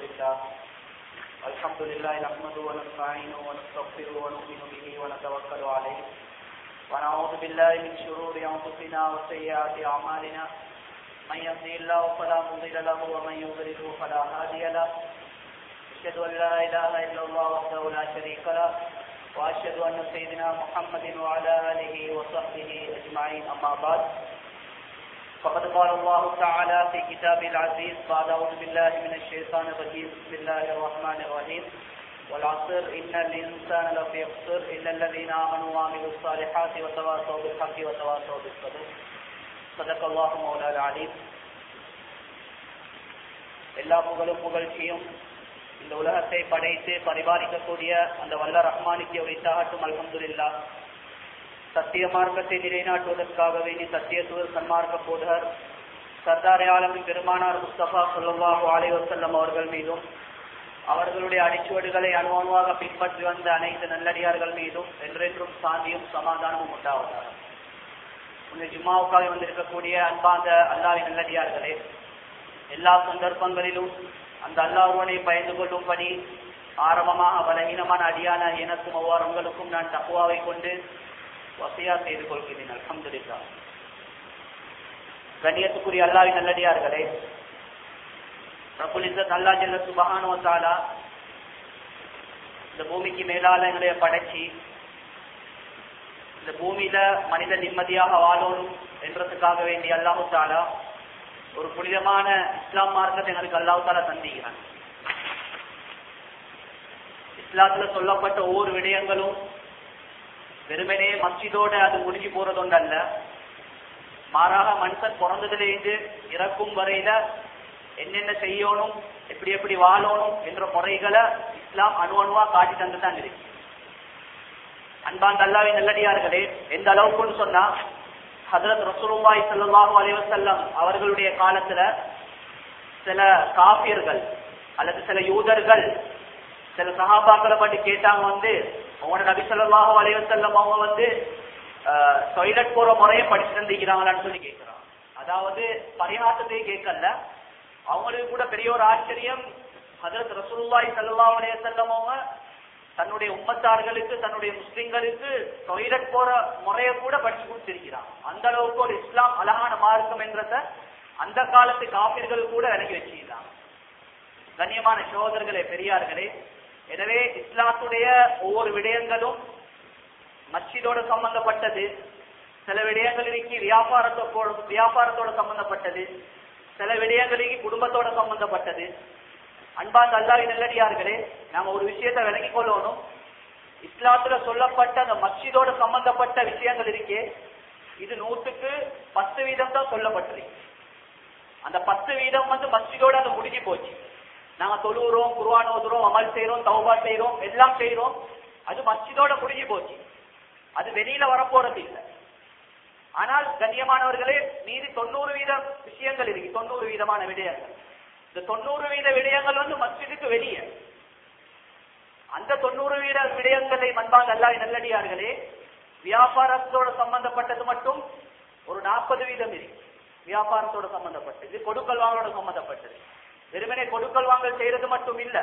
لله. الحمد لله نحمده ونستعينه ونستغفره ونؤمن به ونتوكل عليه. ونعوذ بالله من شرور انفسنا وسيئات اعمالنا من يهدي الله فلا مضل له ومن يضلله فلا هادي له. اشهد ان لا اله الا الله وحده لا شريك له. واشهد ان سيدنا محمد وعلى اله وصحبه اجمعين اما بعد فقد قال الله تعالى في كتابه العزيز بعد أعوذ بالله من الشيطان الرجيم بسم الله الرحمن الرحيم والعصر إن الإنسان لفي خسر إلا الذين آمنوا وعملوا الصالحات وتواصوا بالحق وتواصوا بالصبر صدق الله مولا العليم எல்லா புகழும் புகழ்ச்சியும் இந்த உலகத்தை படைத்து பரிபாலிக்கக்கூடிய அந்த வல்ல ரஹ்மானிக்கு உரித்தாகட்டும் அல்ஹம்துலில்லாஹ் சத்திய மார்க்கத்தை நிலைநாட்டுவதற்காகவே நீ சத்தியத்துவ சன்மார்க்க போதர் சர்தார் ஆலமின் பெருமானார் முஸ்தபா சொல்லாஹு அலைவசல்லம் அவர்கள் மீதும் அவர்களுடைய அடிச்சுவடுகளை அணுவணுவாக பின்பற்றி வந்த அனைத்து நல்லடியார்கள் மீதும் என்றென்றும் சாந்தியும் சமாதானமும் உண்டாவதாக. உங்கள் ஜும்மாவுக்காக வந்திருக்கக்கூடிய அன்பாந்த அல்லாவின் நல்லடியார்களே எல்லா சந்தர்ப்பங்களிலும் அந்த அல்லாஹுவனை பயந்து கொள்ளும்படி ஆரம்பமாக பலகீனமான அடியான எனக்கும் அவ்வாறு உங்களுக்கும் நான் தப்புவாவை கொண்டு வசையா செய்து கொள்கிறேன் அலமதுல்லா கண்ணியத்துக்குரிய அல்லாவின் நல்லடியார்களே பிரபுலிசத் அல்லா ஜெல்ல சுபகானுவத்தாலா இந்த பூமிக்கு மேலால எங்களுடைய படைச்சி இந்த பூமியில மனித நிம்மதியாக வாழணும் என்றதுக்காக வேண்டிய அல்லாஹு தாலா ஒரு புனிதமான இஸ்லாம் மார்க்கத்தை எங்களுக்கு அல்லாஹு தாலா தந்திக்கிறான் இஸ்லாத்துல சொல்லப்பட்ட ஒவ்வொரு விடயங்களும் வெறுமனே மஸ்ஜிதோட அது முடிஞ்சு போறதொண்டல்ல. மாறாக மனுஷன் பிறந்ததுலேருந்து இறக்கும் வரையில என்னென்ன செய்யணும் எப்படி எப்படி வாழணும் என்ற முறைகளை இஸ்லாம் அணு அணுவா காட்டி தந்து தான் இருக்கு. அன்பான் அல்லாவின் நல்லடியார்களே எந்த அளவுக்குன்னு சொன்னா ஹதரத் ரசூலுல்லாஹி ஸல்லல்லாஹு அலைஹி வஸல்லம் அவர்களுடைய காலத்துல சில காபியர்கள் அல்லது சில யூதர்கள் சில சகாபாக்களை பற்றி கேட்டாங்க வந்து உங்களோட நபி சொல்லாஹோ அலைவசல்லம் அவங்க வந்து டொய்லெட் போற முறையை படிச்சு தந்திக்கிறாங்களான்னு சொல்லி கேட்கிறான். அதாவது பரிகாசத்தையும் கேட்கல. அவங்களுக்கு கூட பெரிய ஒரு ஆச்சரியம். ஹதரத் ரசூல்லாய் சல்லா அலையசல்லம் அவங்க தன்னுடைய உம்மத்தார்களுக்கு தன்னுடைய முஸ்லிம்களுக்கு டொய்லெட் போற முறையை கூட படிச்சு கொடுத்திருக்கிறான். அந்த அளவுக்கு ஒரு இஸ்லாம் அழகான மார்க்கம் என்றத அந்த காலத்து காப்பீர்கள் கூட விலகி வச்சுக்கிறான் கண்ணியமான சோதர்களே பெரியார்களே எனவே இஸ்லாத்துடைய ஒவ்வொரு விடயங்களும் மச்சிதோட சம்பந்தப்பட்டது. சில விடயங்கள் இருக்கு வியாபாரத்தோட வியாபாரத்தோட சம்பந்தப்பட்டது. சில விடயங்களுக்கு குடும்பத்தோட சம்பந்தப்பட்டது. அன்பாந்த அல்லாவி நல்லடியார்களே நாம ஒரு விஷயத்தை விளங்கிக் கொள்ளணும். இஸ்லாத்துல சொல்லப்பட்ட அந்த மஸ்ஜிதோட சம்பந்தப்பட்ட விஷயங்கள் இருக்கே இது நூற்றுக்கு பத்து வீதம் தான் சொல்லப்பட்டிருக்கு. அந்த பத்து வீதம் வந்து மஸ்ஜிதோட அது முடிஞ்சு போச்சு. நாங்க தொழுகிறோம் குருவான் ஓதுறோம் அமல் செய்யறோம் தௌபா செய்யறோம் எல்லாம் செய்யறோம் அது மஸ்ஜிதோட முடிஞ்சு போச்சு. அது வெளியில வரப்போறது இல்லை. ஆனால் கண்ணியமானவர்களே மீதி தொண்ணூறு வீத விஷயங்கள் இருக்கு. தொண்ணூறு வீதமான விடயங்கள். இந்த தொண்ணூறு வீத விடயங்கள் வந்து மஸ்ஜிதுக்கு வெளியே. அந்த தொண்ணூறு வீத விடயங்களை மண்பாங்க அல்லா நல்லடியார்களே வியாபாரத்தோட சம்பந்தப்பட்டது மட்டும் ஒரு நாற்பது வீதம் இருக்கு. வியாபாரத்தோட சம்பந்தப்பட்டது கொடுக்கல் வாங்கலோட சம்பந்தப்பட்டது. வெறுமனே கொடுக்கல் வாங்கல் செய்யறது மட்டும் இல்ல.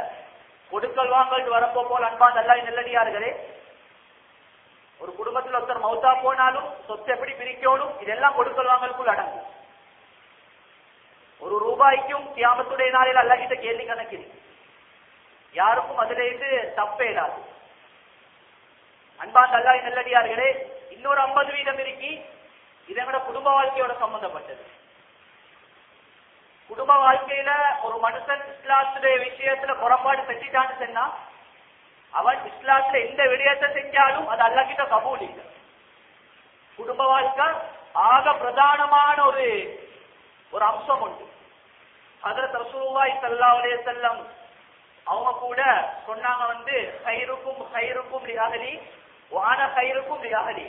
கொடுக்கல் வாங்கல் வரப்போ போல் அன்பா நல்லா நெல்லடியார்களே ஒரு குடும்பத்தில் ஒருத்தர் மௌத்தா போனாலும் சொத்து எப்படி பிரிக்கணும் இதெல்லாம் கொடுக்கல் வாங்கலுக்குள் அடங்கும். ஒரு ரூபாய்க்கும் கியாமத்துடைய நாளில் அல்லாஹிட்ட கேள்வி கணக்கு யாருக்கும் அதுல இருந்து தப்பே இடாது அன்பான் நல்லா நெல்லடியார்களே இன்னொரு ஐம்பது வீதம் இருக்கி இதனோட குடும்ப வாழ்க்கையோட சம்பந்தப்பட்டது. குடும்ப வாழ்க்கையில ஒரு மனுஷன் இஸ்லாத்துடைய விஷயத்துல புறப்பாடு செஞ்சிட்டான்னு சொன்னா அவன் இஸ்லாத்துல எந்த விடயத்தை செஞ்சாலும் அது அல்லகிட்ட கபூல் இல்லை. குடும்ப வாழ்க்கை ஆக பிரதானமான ஒரு ஒரு அம்சம் உண்டு. ஹதரத் ரசூலுல்லாஹி ஸல்லல்லாஹு அலைஹி வஸல்லம் அவங்க கூட சொன்னாங்க வந்து கயிறுக்கும் கயிறுக்கும் லிஅஹலி வான கயிறுக்கும் லிஅஹலி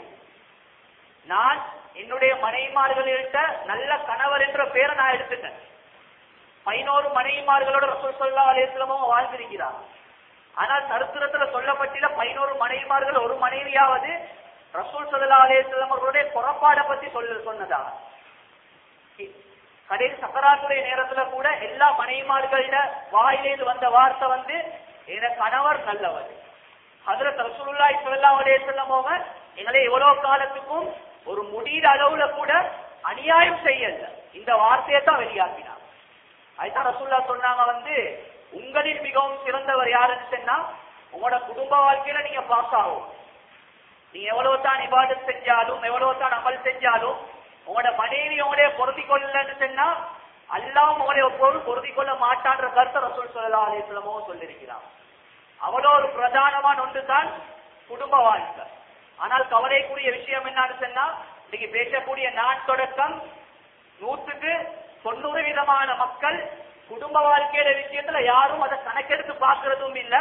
நான் என்னுடைய மனைவிமார்கள்கிட்ட நல்ல கணவர் என்ற பேரை நான் எடுத்துட்டேன். பதினோரு மனைவிமார்களோட ரசூல் சொல்லா அலேஸ்லமும் வாழ்ந்திருக்கிறார். ஆனால் சரித்திரத்துல சொல்லப்பட்டில பதினோரு மனைவிமார்கள் ஒரு மனைவியாவது ரசூல் சல்லா அலேஸ்லம் அவர்களுடைய புறப்பாடை பத்தி சொல்ல சொன்னதா? கடைசி சக்கராத்துடைய நேரத்துல கூட எல்லா மனைவிமார்கள வாயிலேந்து வந்த வார்த்தை வந்து என கணவர் நல்லவர். அதுல ரசூலுல்லா ஸல்லல்லாஹு அலைஹி வஸல்லம் அவங்க எங்களை எவ்வளவு காலத்துக்கும் ஒரு முடியிற அளவுல கூட அநியாயம் செய்யல. இந்த வார்த்தையை தான் வெளியாக்கினார் அதுதான் ரசூல்லா சொன்னாங்க வந்து உங்களில் மிகவும் சிறந்தவர் யாருன்னு சொன்னா உங்களோட குடும்ப வாழ்க்கையில நீங்க பாஸ் ஆகும். நீங்க எவ்வளவு தான் இபாடு செஞ்சாலும் எவ்வளவு தான் அமல் செஞ்சாலும் உங்களோட மனைவி உங்களே பொருத்தி கொள்ளலன்னு சொன்னா அல்லாம் உங்களை பொருள் பொருத்தி கொள்ள மாட்டான்ற கருத்தை ரசூல் சொல்லலா அலிஸ்லமோ சொல்லியிருக்கிறான். அவ்வளோ ஒரு பிரதானமான ஒன்று தான் குடும்ப வாழ்க்கை. ஆனால் கவலைக்குரிய விஷயம் என்னன்னு சொன்னா இன்னைக்கு பேசக்கூடிய நான் தொடக்கம் நூற்றுக்கு தொண்ணூறு விதமான மக்கள் குடும்ப வாழ்க்கையில விஷயத்துல யாரும் அதை கணக்கெடுத்து பார்க்கறதும் இல்ல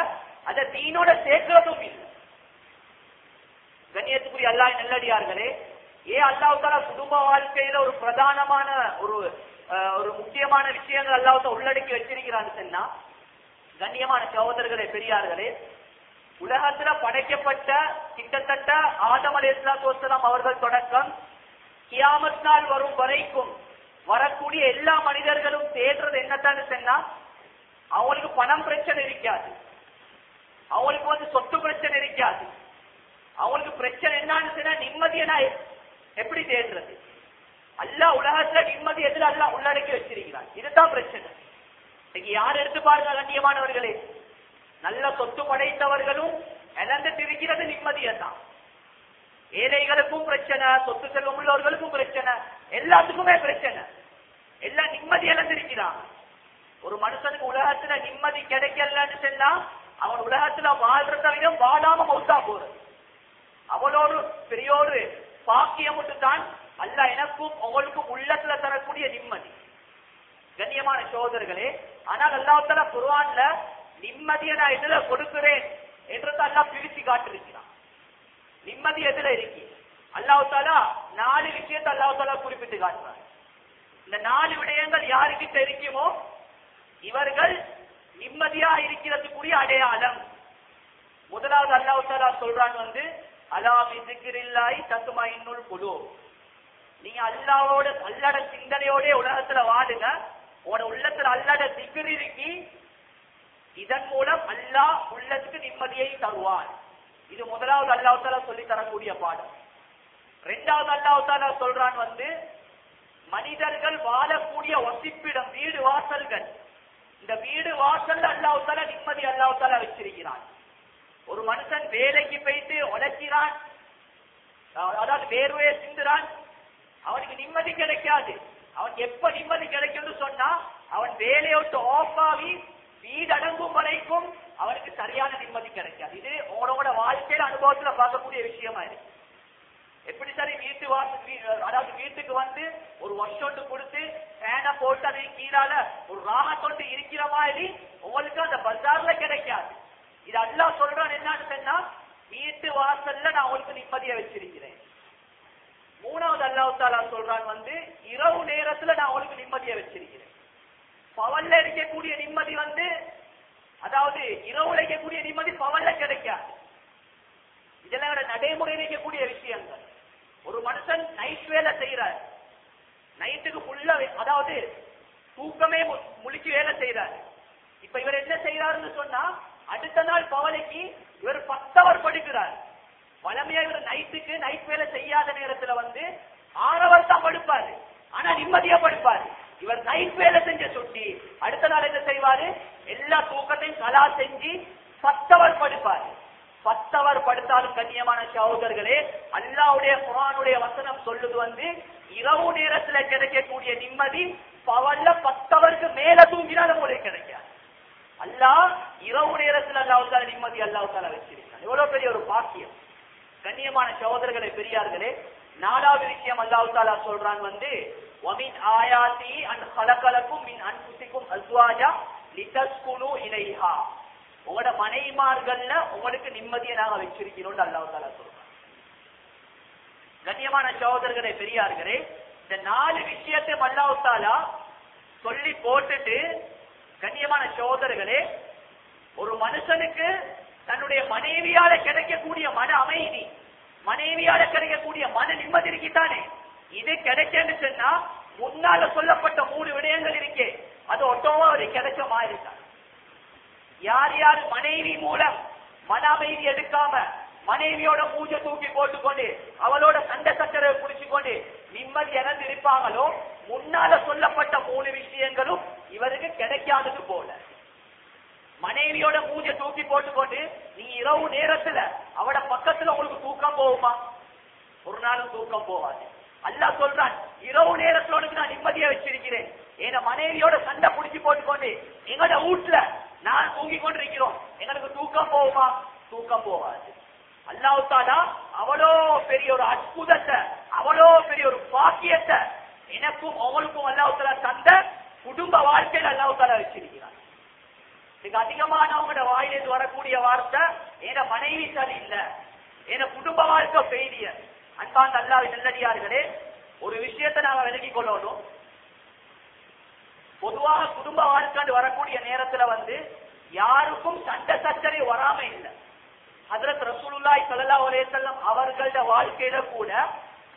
அதை தீனோட சேர்க்கிறதும் இல்லை. கண்ணியத்துக்குரிய அல்லாஹ் நல்லடியார்களே ஏன் அல்லாவுக்கால குடும்ப வாழ்க்கையில ஒரு பிரதானமான ஒரு ஒரு முக்கியமான விஷயங்கள் அல்லாஹ் உள்ளடக்கி வச்சிருக்கிறான்னு சொன்னா கண்ணியமான சகோதரர்களே பெரியார்களே உலகத்துல படைக்கப்பட்ட கிட்டத்தட்ட ஆதம் அலையாம் அவர்கள் தொடக்கம் கியாமத் நாள் வரும் வரைக்கும் வரக்கூடிய எல்லா மனிதர்களும் தேடுறது என்னத்தான்னு சொன்னா அவங்களுக்கு பணம் பிரச்சனை இருக்காது. அவங்களுக்கு வந்து சொத்து பிரச்சனை இருக்காது. அவங்களுக்கு பிரச்சனை என்னன்னு சொன்னா நிம்மதியை நான் எப்படி தேடுறது? அல்லாஹ் உலகத்துல நிம்மதி எதிர அல்லாஹ் உள்ளடக்கி வச்சிருக்கிறான். இதுதான் பிரச்சனை. இன்னைக்கு யார் எடுத்து பாருங்க கண்ணியமானவர்களே நல்ல சொத்து படைத்தவர்களும் இழந்துட்டு இருக்கிறது நிம்மதியை தான் ஏழைகளுக்கும் பிரச்சனை சொத்து செல்வம் உள்ளவர்களுக்கும் பிரச்சனை எல்லாத்துக்குமே பிரச்சனை. எல்லாம் நிம்மதி இழந்திருக்கிறான் ஒரு மனுஷனுக்கு உலகத்துல நிம்மதி கிடைக்கலன்னு சொன்னா அவன் உலகத்துல வாழ்றத விட வாழாம மௌத்தா போறது அவளோடு பெரியோரு பாக்கியம் தான் அல்ல எனக்கும் அவளுக்கும் உள்ளத்துல தரக்கூடிய நிம்மதி. கண்ணியமான சோதர்களே ஆனால் அல்லாஹால குருவான்ல நிம்மதியை நான் எதுல கொடுக்கிறேன் என்றதை அல்லா பிரிச்சு காட்டிருக்கிறான் நிம்மதி எதுல இருக்கு? அல்லாஹாலா நாலு விஷயத்தை அல்லாஹ் குறிப்பிட்டு காட்டுறான். இந்த நாலு விடயங்கள் யாருக்கிட்ட இருக்குமோ இவர்கள் நிம்மதியா இருக்கிறதுக்குரிய அடையாளம். முதலாவது அல்லாஹ் தாலா சொல்றான் வந்து அலா பிசிக்கிரில்லாய் தத்துமா இன்னுள் குழு நீங்க அல்லாவோட அல்லாட சிந்தனையோட உலகத்துல வாடுங்க உன உள்ளத்துல அல்லாட திகிர் இருக்கி இதன் மூலம் அல்லாஹ் உள்ளத்துக்கு நிம்மதியை தருவான் இது முதலாவது அல்லாஹால சொல்லி தரக்கூடிய பாடம். ரெண்டாவது அல்லாஹால சொல்றான் வந்து மனிதர்கள் வாழக்கூடிய வசிப்பிடம் வீடு வாசல்கள். இந்த வீடு வாசல் அல்லாவுத்தால நிம்மதி அல்லாவுத்தால வச்சிருக்கிறான். ஒரு மனுஷன் வேலைக்கு போயிட்டு உழைக்கிறான். அதாவது வேர்வையை சிந்துறான். அவனுக்கு நிம்மதி கிடைக்காது. அவன் எப்ப நிம்மதி கிடைக்கும்னு சொன்னா அவன் வேலையை விட்டு ஆஃப் ஆகி வீடு அடங்கும் வரைக்கும் அவனுக்கு சரியான நிம்மதி கிடைக்காது. இது உங்களோட வாழ்க்கையில அனுபவத்துல பார்க்கக்கூடிய விஷயமா இருக்கு. எப்படி சரி வீட்டு வாசல் அதாவது வீட்டுக்கு வந்து ஒரு வருஷம் கொடுத்து ஃபேனை போட்டு அதை கீழால ஒரு ராகத்தொண்டு இருக்கிற மாதிரி உங்களுக்கு அந்த பஜார்ல கிடைக்காது. இது அல்லாஹ் சொல்றான் என்னன்னு சொன்னா வீட்டு வாசல்ல நான் உங்களுக்கு நிம்மதியை வச்சிருக்கிறேன். மூணாவது அல்லாவுத்தாலா சொல்றான் வந்து இரவு நேரத்துல நான் உங்களுக்கு நிம்மதியை வச்சிருக்கிறேன். பவல்ல இருக்கக்கூடிய நிம்மதி வந்து அதாவது இரவு இருக்கக்கூடிய நிம்மதி பவல்ல கிடைக்காது. இதெல்லாம் நடைமுறை நடைமுறையில் இருக்கக்கூடிய விஷயங்கள். ஒரு மனுஷன் நைட் வேலை செய்யறார் நைட்டுக்கு ஃபுல்லா அதாவது தூக்கமே மு- முழிச்சு வேலை செய்யறாரு இப்ப இவர் என்ன செய்யறாருன்னு சொன்னா அடுத்த நாள் பவலைக்கு இவர் பத்தவர் படுக்கிறார். வளமையா இவர் நைட்டுக்கு நைட் வேலை செய்யாத நேரத்துல வந்து ஆறவர் தான் படுப்பாரு. ஆனா நிம்மதியா படுப்பாரு. இவர் நைட் வேலை செஞ்ச சுட்டி அடுத்த நாள் என்ன செய்வாரு? எல்லா தூக்கத்தையும் கலா செஞ்சு பத்தவர் படுப்பாரு. பத்தவர் படுத்தாலும் கண்ணியமான சகோதரர்களே அல்லாவுடைய குரானுடைய வசனம் சொல்லுது வந்து இரவு நேரத்துல கிடைக்கக்கூடிய நிம்மதி பவல்ல பத்தவருக்கு மேல தூங்கினால் உங்களுக்கு கிடைக்காது. அல்லாஹ் இரவு நேரத்துல அல்லாவுக்கால நிம்மதி அல்லாவுக்கால தாலா வச்சிருக்கான். எவ்வளவு பெரிய ஒரு பாக்கியம். கண்ணியமான சகோதரர்களே பெரியார்களே நாலாவது விஷயம் அல்லாஹ் தாலா சொல்றான் வந்து வமின் ஆயாசி அன் கலக்கலக்கும் மின் அன்புசிக்கும் அஸ்வாஜா லிதஸ்குனு இலைஹா. உங்களோட மனைமார்கள்ல உங்களுக்கு நிம்மதியை நாங்கள் வச்சிருக்கிறோம் அல்லாஹ் சொல்றோம் கண்ணியமான சகோதரர்களே பெரியார்களே இந்த நாலு விஷயத்தை அல்லாவுத்தாலா சொல்லி போட்டுட்டு கண்ணியமான சகோதரர்களே ஒரு மனுஷனுக்கு தன்னுடைய மனைவியால கிடைக்கக்கூடிய மன அமைதி மனைவியால கிடைக்கக்கூடிய மன நிம்மதி இருக்கித்தானே இது கிடைக்கன்னு சொன்னா முன்னால சொல்லப்பட்ட மூணு விடயங்கள் இருக்கே. அது ஒட்டோவா அவர் கிடைச்ச மாதிரி யார் யார் மனைவி மூலம் மன அமைதி எடுக்காம மனைவியோட மூஞ்ச தூக்கி போட்டுக்கொண்டு அவளோட சண்டை சச்சரவை புடிச்சுக்கொண்டு நிம்மதி இழந்து இருப்பாங்களோ முன்னால சொல்லப்பட்ட மூணு விஷயங்களும் இவருக்கு கிடைக்காதது போல. மனைவியோட மூஞ்ச தூக்கி போட்டுக்கொண்டு நீ இரவு நேரத்துல அவட பக்கத்துல உங்களுக்கு தூக்கம் போகுமா? ஒரு நாளும் தூக்கம் போகாது. அல்லாஹ் சொல்றான் இரவு நேரத்துல உனக்கு நான் நிம்மதியா வச்சிருக்கிறேன். என மனைவியோட சண்டை புடிச்சு போட்டுக்கொண்டு எங்களோட வீட்டுல நான் தூங்கி கொண்டிருக்கிறோம் எங்களுக்கு தூக்கம் போகுமா? தூக்கம் போகாது. அல்லாவுத்தாலா அவ்வளோ பெரிய ஒரு அற்புதத்தை அவ்வளோ பெரிய ஒரு பாக்கியத்தை எனக்கும் அவங்களுக்கும் அல்லாவுத்தாலா தந்த குடும்ப வாழ்க்கையில் அல்லாவுத்தாலா வச்சிருக்கிறார். இதுக்கு அதிகமானவங்களோட வாயிலிருந்து வரக்கூடிய வார்த்தை என மனைவி சரியில்லை என குடும்ப வாழ்க்கை பெய்தியர் அன்பான் அல்லாஹ் நல்லடியார்களே ஒரு விஷயத்தை நாங்கள் விலகிக் கொள்ளணும். பொதுவாக குடும்ப வாழ்க்காண்டு வரக்கூடிய நேரத்துல வந்து யாருக்கும் சண்டை சச்சரை வராம இல்லை. ஹதரத் ரசூலுல்லாஹி ஸல்லல்லாஹு செல்லம் அவர்களோட வாழ்க்கையில கூட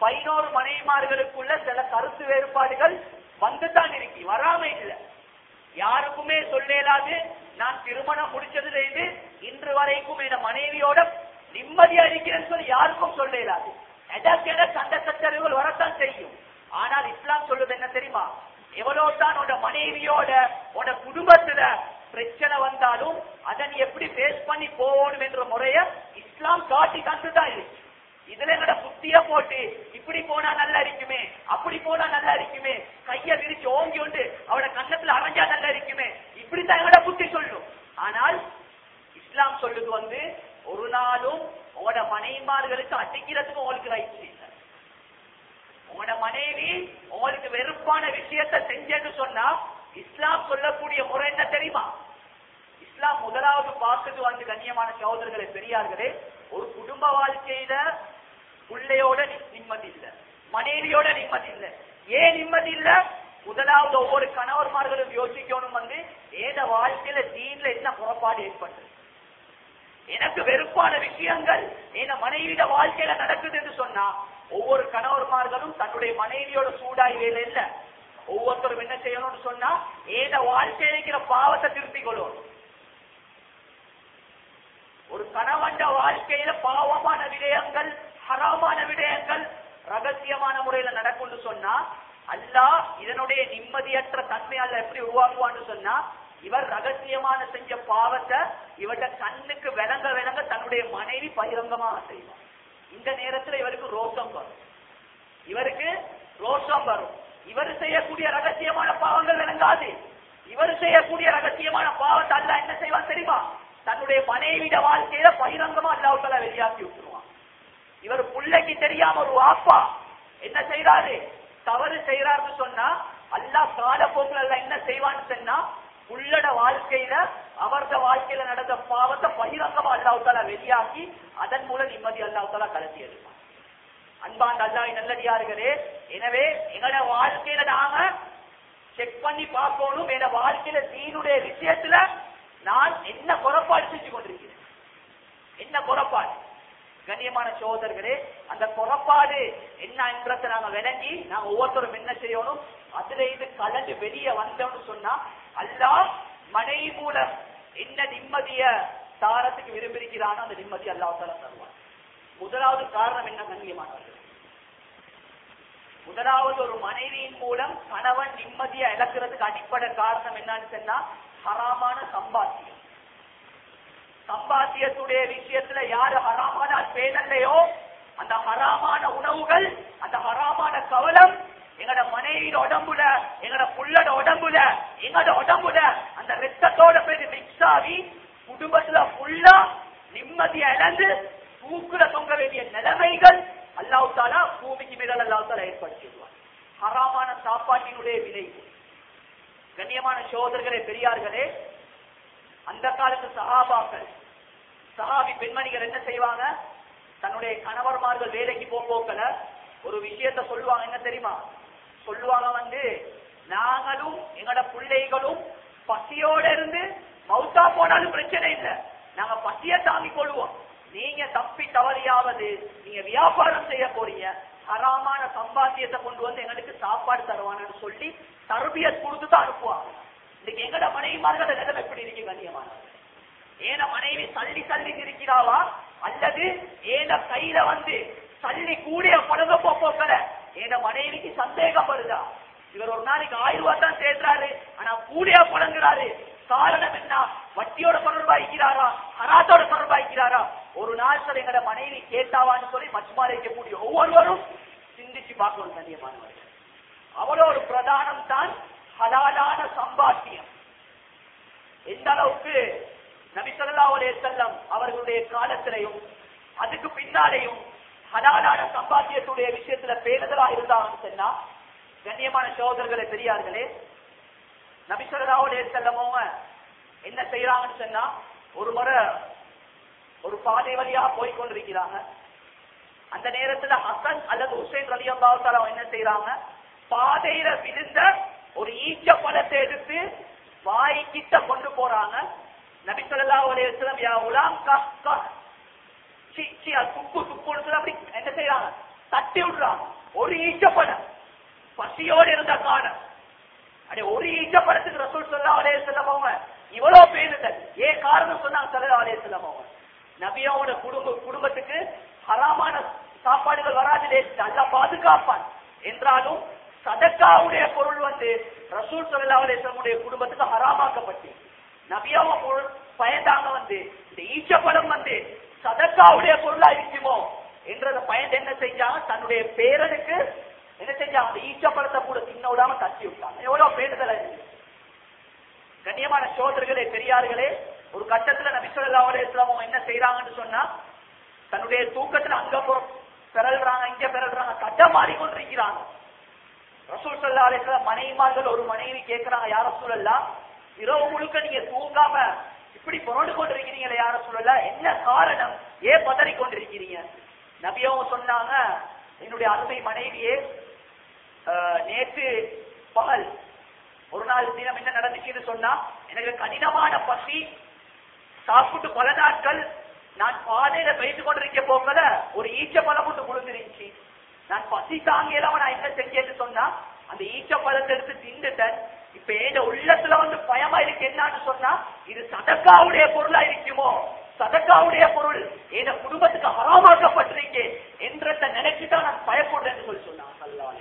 பதினோரு மனைவிமார்களுக்குள்ள சில கருத்து வேறுபாடுகள் வந்துதான் இருக்கு வராம இல்லை. யாருக்குமே சொல்லலாது நான் திருமணம் முடிச்சதுல இருந்து இன்று வரைக்கும் என் மனைவியோட நிம்மதியா இருக்கிறேன்னு சொல்லி யாருக்கும் சொல்லலாது. எதற்கென சண்டை சச்சரவுகள் வரத்தான் செய்யும். ஆனால் இஸ்லாம் சொல்லுது என்ன தெரியுமா? எவ்வளவு தான் உன்னோட மனைவியோட உன்னோட குடும்பத்துல பிரச்சனை வந்தாலும் அதை நீ எப்படி ஃபேஸ் பண்ணி போகணும் என்ற முறைய இஸ்லாம் காட்டி தந்துதான் இருக்கு இதுல என்னோட புத்திய போட்டு இப்படி போனா நல்லா இருக்குமே அப்படி போனா நல்லா இருக்குமே கைய விரிச்சு ஓங்கி உண்டு அவட கண்ணத்துல அரைஞ்சா நல்லா இருக்குமே இப்படித்தான் எங்களோட புத்தி சொல்லும். ஆனால் இஸ்லாம் சொல்லுது வந்து ஒரு நாளும் உங்களோட மனைவிமார்களுக்கு அடிக்கிறதுக்கு உங்களுக்கு ஆயிடுச்சு உங்களோட மனைவி உங்களுக்கு வெறுப்பான விஷயத்தை செஞ்சேன்னு சொன்னா இஸ்லாம் சொல்லக்கூடிய முறை என்ன தெரியுமா? இஸ்லாம் முதலாவது பார்த்தது வந்து கண்ணியமான சகோதரர்களே பெரியார்களே ஒரு குடும்ப வாழ்க்கையில பிள்ளையோட நிம்மதி இல்ல. மனைவியோட நிம்மதி இல்ல. ஏன் நிம்மதி இல்ல? முதலாவது ஒவ்வொரு கணவர்மார்களும் யோசிக்கணும் வந்து ஏத வாழ்க்கையில தீன்ல என்ன புறப்பாடு ஏற்பட்டது எனக்கு வெறுப்பான விஷயங்கள் என் மனைவியோட வாழ்க்கையில நடக்குது என்று சொன்னா ஒவ்வொரு கணவர்மார்களும் தன்னுடைய மனைவியோட சூடாய் வேலை இல்ல ஒவ்வொருத்தரும் என்ன செய்யணும்னு சொன்னா ஏத வாழ்க்கையில இருக்கிற பாவத்தை திருத்திக் கொள்ளணும். ஒரு கணவன் வாழ்க்கையில பாவமான விடயங்கள் ஹராமான விடயங்கள் ரகசியமான முறையில நடக்கும்னு சொன்னா அல்லாஹ் இதனுடைய நிம்மதியற்ற தன்மை அல்ல எப்படி உருவாக்குவான்னு சொன்னா இவர் ரகசியமான செஞ்ச பாவத்தை இவர்கிட்ட கண்ணுக்கு விளங்க விளங்க தன்னுடைய மனைவி பகிரங்கமாக செய்வார் இந்த நேரத்துல இவருக்கு ரோசம் வரும். இவருக்கு ரோஷம் வரும். இவர் செய்யக்கூடிய ரகசியமான பாவங்கள் விளங்காது. இவர் செய்யக்கூடிய ரகசியமான பாவத்தை அல்ல என்ன செய்வான் தெரியுமா? தன்னுடைய மனைவிட வாழ்க்கையில பகிரங்கமா அல்லாவுக்கள வெளியாக்கி விட்டுருவான். இவர் பிள்ளைக்கு தெரியாம ஒரு வாப்பா என்ன செய்யறாரு தவறு செய்யறாருன்னு சொன்னா அல்லாஹ் காலப்போக்குல எல்லாம் என்ன செய்வான்னு சொன்னா புள்ளட வாழ்க்கையில அவரது வாழ்க்கையில நடந்த பாவத்தை பகிரங்கமா அல்லாவுத்தாலா வெளியாக்கி அதன் மூலம் நிம்மதி அல்லாவுத்தாலா கலத்தி எடுப்பான். அன்பான் அல்லாஹ் நல்லடியார்களே எனவே எங்களோட வாழ்க்கையில நாம செக் பண்ணி பார்க்கணும். என வாழ்க்கையில தீனுடைய விஷயத்துல நான் என்ன குறப்பாடு செஞ்சு கொண்டிருக்கிறேன்? என்ன குறப்பாடு கண்ணியமான சோதர்களே அந்த குறப்பாடு என்ன என்றதை நாம விளங்கி நாங்க ஒவ்வொருத்தரும் என்ன செய்யணும்? அதுல இது கலந்து வெளியே வந்தோம்னு சொன்னா அல்லாஹ் மனைவி மூலம் என்ன நிம்மதிய தாரத்துக்கு விரும்பிருக்கிறானோ அந்த நிம்மதி அல்லாஹ் தருவான். முதலாவது காரணம் என்ன கண்ணியமானவர்கள்? முதலாவது ஒரு மனைவியின் மூலம் கணவன் நிம்மதியை இழக்கிறதுக்கு அடிப்படை காரணம் என்னன்னு சொன்னா ஹராமான சம்பாத்தியம். சம்பாத்தியத்துடைய விஷயத்துல யாரு ஹராமான பேதல்லையோ அந்த ஹராமான உணவுகள் அந்த ஹராமான கவலம் எங்கட மனைவியோட உடம்புல எங்கட புள்ளட உடம்புல எங்கட உடம்புல அந்த ரத்தத்தோட போய் மிக்ஸ் ஆகி குடும்பத்துல ஃபுல்லா நிம்மதியை இழந்து தூக்குல தொங்க வேண்டிய நிலைமைகள் அல்லாவுத்தாலா பூமிக்கு மேலால் அல்லாஹ் தாலா ஏற்படுத்திடுவார் ஹராமான சாப்பாட்டினுடைய விலை. கண்ணியமான சோதர்களே பெரியார்களே அந்த காலத்து சஹாபாக்கள் சகாபி பெண்மணிகள் என்ன செய்வாங்க? தன்னுடைய கணவர்மார்கள் வேலைக்கு போக்கல ஒரு விஷயத்த சொல்லுவாங்க என்ன தெரியுமா? சொல்லுவாங்க வந்து நாங்களும் எங்களோட பிள்ளைகளும் பசியோட இருந்து மௌத்தா போனாலும் பிரச்சனை இல்லை. நாங்க பசிய தாங்கி கொள்வோம். நீங்க தப்பி தவறியாவது நீங்க வியாபாரம் செய்ய போறீங்க ஹராமான சம்பாத்தியத்தை கொண்டு வந்து எங்களுக்கு சாப்பாடு தருவான்னு சொல்லி தர்பியத் கொடுத்து தான் அனுப்புவாங்க. இன்னைக்கு எங்கட மனைவிமார்கள் நிலைமை எப்படி இருக்கு கண்ணியமானவர்கள்? ஏன மனைவி சல்லி சல்லி இருக்கிறாவா அல்லது ஏன கையில வந்து சல்லி கூடிய பழக போக்கல? ஏன மனைவிக்கு சந்தேகம் வருதா? இவர் ஒரு நாளைக்கு ஆயிரம் ரூபாய் தான் சேர்க்கிறாரு ஆனா கூடிய பழங்குறாரு காரணம் என்ன? வட்டியோட தொடர்பாய்க்கிறாரா ஹராத்தோட தொடர்பாய்க்கிறாரா ஒரு நாள் சில எங்கட மனைவி கேட்டாவான்னு சொல்லி மச்சுமாரிக்க வைக்கக்கூடிய ஒவ்வொருவரும் சிந்திச்சு பார்க்கணும் கண்ணியமானவர்கள் அவ்வளோ ஒரு பிரதானம் தான் ஹலாலான சம்பாத்தியம். எந்த அளவுக்கு நபிசல்லாவுடைய செல்லம் அவர்களுடைய காலத்திலையும் அதுக்கு பின்னாலேயும் ஹலாலான சம்பாத்தியத்துடைய விஷயத்துல பேருதலா இருந்தாங்கன்னு சொன்னா கண்ணியமான சோதர்களை பெரியார்களே நபிசல்லாவுடைய ஸல்லல்லாஹு என்ன செய்யறாங்கன்னு சொன்னா ஒரு முறை ஒரு பாதை வழியாக போய்கொண்டிருக்கிறாங்க அந்த நேரத்துல ஹசன் அல்லது ஹுசைன் அலி அல்லாஹ் என்ன செய்யறாங்க பாதையில விழுந்த ஒரு ஈச்ச பழத்தை எடுத்து வாய்க்கிட்ட கொண்டு போறாங்க. நபி சொல்லா அலைஹி வஸல்லம் யா உலாம் அது துப்பு துப்புன்னு சொல்லி அப்படி என்ன செய்யறாங்க தட்டி விடுறாங்க. ஒரு ஈச்ச பழம் பசியோடு இருந்த காலம். அடே ஒரு ஈச்ச பழத்துக்கு ரசூல் சொல்லா அலைஹி அவங்க இவ்வளவு பேருந்தல் ஏன் காரணம் சொன்னாங்க ஸல்லல்லாஹு அலைஹி அவங்க? நபியாவோட குடும்ப குடும்பத்துக்கு ஹராமான சாப்பாடுகள் வராது நல்லா பாதுகாப்பான். என்றாலும் சதக்காவுடைய பொருள் வந்து ரசூல் ஸல்லல்லாஹு குடும்பத்துக்கு ஹராமாக்கப்பட்டு நபியாவ பொருள் பயந்தாங்க வந்து இந்த ஈச்சப்படம் வந்து சதக்காவுடைய பொருளா இருக்குமோ என்றத பயந்து என்ன செஞ்சாங்க? தன்னுடைய பேரனுக்கு என்ன செஞ்சாங்க? அந்த ஈச்சப்படத்தை கூட தின்ன விடாம தட்டி விட்டாங்க எவ்வளவு பேருதல் இருக்கு கண்ணியமான சோதர்களே பெரியார்களே ஒரு கட்டத்துல நபி ஸல்லல்லாஹு அவங்க என்ன செய்யறாங்கன்னு சொன்னா தன்னுடைய தூக்கத்துல அங்க பிறல்றாங்க இங்க பிறல்றாங்க கட்ட மாறி கொண்டிருக்கிறாங்க. ரசூல் ஸல்லல்லாஹு அலைஹி மனைவிமார்கள் ஒரு மனைவி கேட்கிறாங்க யார சொல்லலாம் இரவு முழுக்க நீங்க தூங்காம இப்படி புரண்டு கொண்டிருக்கிறீங்களே யார சொல்லலாம் என்ன காரணம்? ஏன் பதறி கொண்டிருக்கிறீங்க? நபியவும் சொன்னாங்க என்னுடைய அருமை மனைவியே நேற்று பகல் ஒரு நாள் தினம் என்ன நடந்துச்சுன்னு சொன்னா எனக்கு கடினமான பசி சாப்பிட்டு பல நாட்கள் நான் பாதையில போயிட்டு கொண்டிருக்க போகல ஒரு ஈச்ச பழம் ஒன்று விழுந்துருந்துச்சு நான் பசி தாங்கியலாம நான் என்ன செஞ்சேன்னு சொன்னா அந்த ஈச்ச பழத்தை எடுத்து திண்டுட்டேன் இப்ப என் உள்ளத்துல வந்து பயமா இருக்கு என்னன்னு சொன்னா இது சதக்காவுடைய பொருளா இருக்குமோ? சதக்காவுடைய பொருள் என் குடும்பத்துக்கு ஹராமாக்கப்பட்டிருக்கு என்றத நினைச்சுதான் நான் பயப்படுறேன்னு சொல்லி சொன்னான்.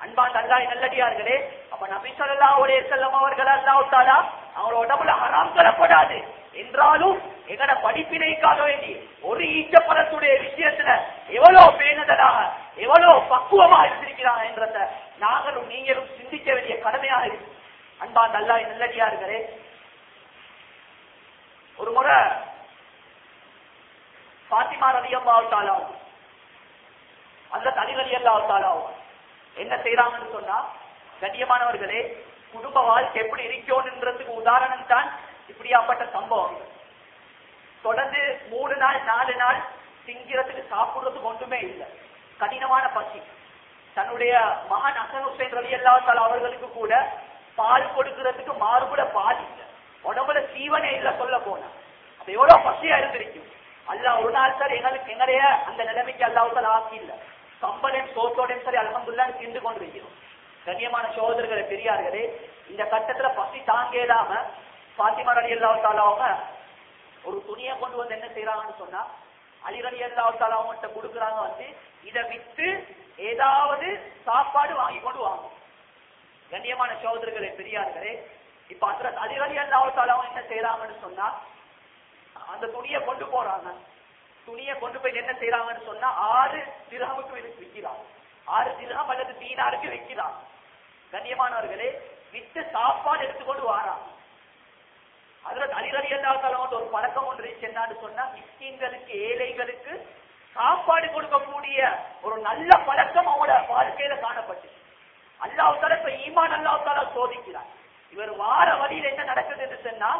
அன்பான் அல்லாஹ் நல்லடியார்களே அப்ப நபி ஸல்லல்லாஹு அலைஹி செல்லம் அவர்கள் அல்லாஹ் அவரோட உடம்புல ஹராம் தரப்படாது. என்றாலும் எங்கட படிப்பினைக்காக வேண்டி ஒரு ஈச்சப்படத்துடைய விஷயத்துல எவ்வளவு பேணுதலாக எவ்வளவு பக்குவமா இருந்திருக்கிறாங்க என்றத நாங்களும் நீங்களும் சிந்திக்க வேண்டிய கடமையாக இருக்கு. அன்பா நல்லா நல்லடியா இருக்கிறே. ஒரு முறை பாத்திமா ரலியல்லாஹு தஆலா அந்த தனி ரலியல்லாஹு என்ன செய்யறாங்கன்னு சொன்னா கண்ணியமானவர்களே குடும்ப வாழ்க்கை எப்படி இருக்கோன்றதுக்கு உதாரணம் தான் இப்படியாப்பட்ட சம்பவம். தொடர்ந்து மூணு நாள் நாலு நாள் திங்கிறதுக்கு சாப்பிடுறதுக்கு ஒன்றுமே இல்லை. கடினமான பசி. தன்னுடைய மகன் அசன் ஹுசைன் ரவி அல்லாத்தால் அவர்களுக்கு கூட பால் கொடுக்கிறதுக்கு மாறுபட பால் இல்லை. உடம்புல சீவனே இல்லை சொல்ல போனா. அது எவ்வளவு பசியா இருந்திருக்கும். அல்ல ஒரு நாள் சார் எங்களுக்கு எங்களுடைய அந்த நிலைமைக்கு அல்லாஹால ஆக்கி இல்லை. கம்பளையும் சோத்தோடையும் சரி திண்டு கொண்டு கொண்டிருக்கிறோம். கண்ணியமான சோதரர்களை பெரியார்களே இந்த கட்டத்துல பசி தாங்க இயலாம பாத்திமா ரலி அல்லாஹால ஒரு துணியை கொண்டு வந்து என்ன செய்யறாங்கன்னு சொன்னா அலிரலி அல்லாஹால அவங்கள்ட்ட கொடுக்குறாங்க வந்து இதை வித்து ஏதாவது சாப்பாடு வாங்கி கொண்டு வாங்க. கண்ணியமான சோதர்களை பெரியார்களே இப்ப அந்த அலிரலி அல்லாஹால அவங்க என்ன செய்யறாங்கன்னு சொன்னா அந்த துணியை கொண்டு போறாங்க. துணியை கொண்டு போய் என்ன செய்யறாங்கன்னு சொன்னா ஆறு திரகமுக்கு விற்கிறாங்க. ஆறு திரகம் அல்லது தீனாருக்கு விற்கிறாங்க. கண்ணியமானவர்களே வித்து சாப்பாடு எடுத்துக்கொண்டு வாராங்க அதுல அலிரலி அல்லாஹால ஒரு பழக்கம் ஒன்று இருக்கு. என்னன்னு சொன்னா மிஸ்கின்களுக்கு ஏழைகளுக்கு சாப்பாடு கொடுக்கக்கூடிய ஒரு நல்ல பழக்கம் அவங்களோட வாழ்க்கையில காணப்பட்டு. அல்லாவுத்தால இப்ப ஈமான் அல்லாவுத்தால சோதிக்கிறார். இவர் வார வழியில் என்ன நடக்குது என்று சொன்னா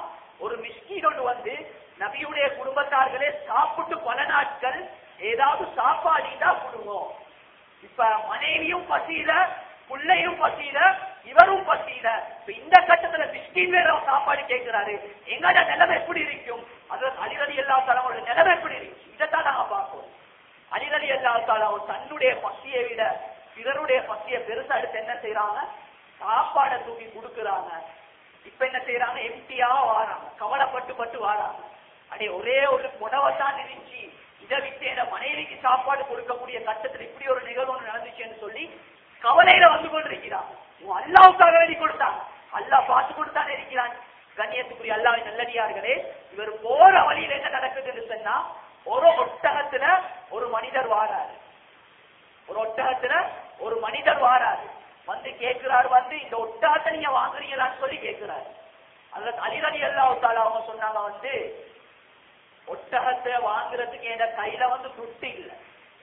ஒரு மிஸ்கின் ஒன்று வந்து நபியுடைய குடும்பத்தார்களே சாப்பிட்டு பல நாட்கள் ஏதாவது சாப்பாடு தான் கொடுங்க. இப்ப மனைவியும் பசியில பிள்ளையும் பசியில இவரும் பசியில. இந்த கட்டத்துல பிஸ்கின் வேற சாப்பாடு கேட்கிறாரு எங்கட நிலைமை எப்படி இருக்கும்? அது அலிரடி எல்லா தலைவரோட நிலைமை எப்படி இருக்கும் இதைத்தான் நாங்க பார்ப்போம் அலிரலி எல்லா தலைவர் தன்னுடைய பசியை விட பிறருடைய பசியை பெருசா எடுத்து என்ன செய்யறாங்க சாப்பாடை தூக்கி கொடுக்கறாங்க. இப்ப என்ன செய்யறாங்க எம்டியா வாராங்க. கவலைப்பட்டு பட்டு வாராங்க. அடே ஒரே ஒரு புடவைத்தான் இருந்துச்சு. இதை விட்டு என் மனைவிக்கு சாப்பாடு கொடுக்கக்கூடிய கட்டத்துல இப்படி ஒரு நிகழ்வு ஒன்று நடந்துச்சுன்னு சொல்லி கவலையில வந்து கொண்டிருக்கிறான். உன் அல்லாவுக்காக வெளி கொடுத்தான். அல்லாஹ் பார்த்து கொடுத்தானே இருக்கிறான். கண்ணியத்துக்குரிய அல்லாவின் நல்லடியார்களே இவர் போற வழியில என்ன நடக்குதுன்னு சொன்னா ஒரு ஒட்டகத்துல ஒரு மனிதர் வாராரு. ஒரு ஒட்டகத்துல ஒரு மனிதர் வாராரு. வந்து கேட்கிறார் வந்து இந்த ஒட்டகத்தை நீங்க வாங்குறீங்களான்னு சொல்லி கேட்கிறாரு. அல்ல அலிரலி அல்லாஹால அவங்க சொன்னாங்க வந்து ஒட்டகத்தை வாங்குறதுக்கு என் கையில வந்து துட்டு இல்லை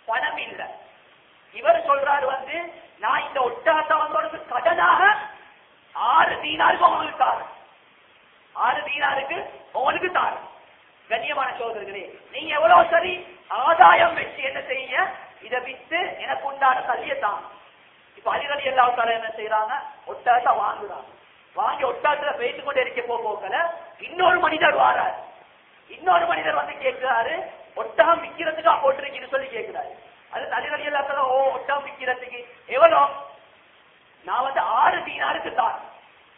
பணம் இல்லை. இவர் சொல்றாரு வந்து நான் இந்த ஒட்டகத்தை கடனாக ஆறு தீனாருக்கு அவங்களுக்கு தாரு ஆறு தீனாருக்கு உங்களுக்கு தாரு கண்ணியமான சோதர்களே நீங்க எவ்வளவு சரி? ஆதாயம் வச்சு என்ன செய்ய? இதை வித்து எனக்கு உண்டான கல்வியத்தான் இப்ப அலிரலி எல்லாத்தால என்ன செய்யறாங்க ஒட்டகத்தை வாங்குறாங்க வாங்கி ஒட்டகத்துல பேசிக் கொண்டு இருக்க போக்கல இன்னொரு மனிதர் வாராரு. இன்னொரு மனிதர் வந்து கேட்கிறாரு ஒட்டகம் விற்கிறதுக்கா போட்டிருக்கீங்கன்னு சொல்லி கேட்கிறாரு. அது அலிரலி எல்லாத்தால ஓ ஒட்டம் விற்கிறதுக்கு எவ்வளோ நான் வந்து ஆறு தீனாருக்கு தான்.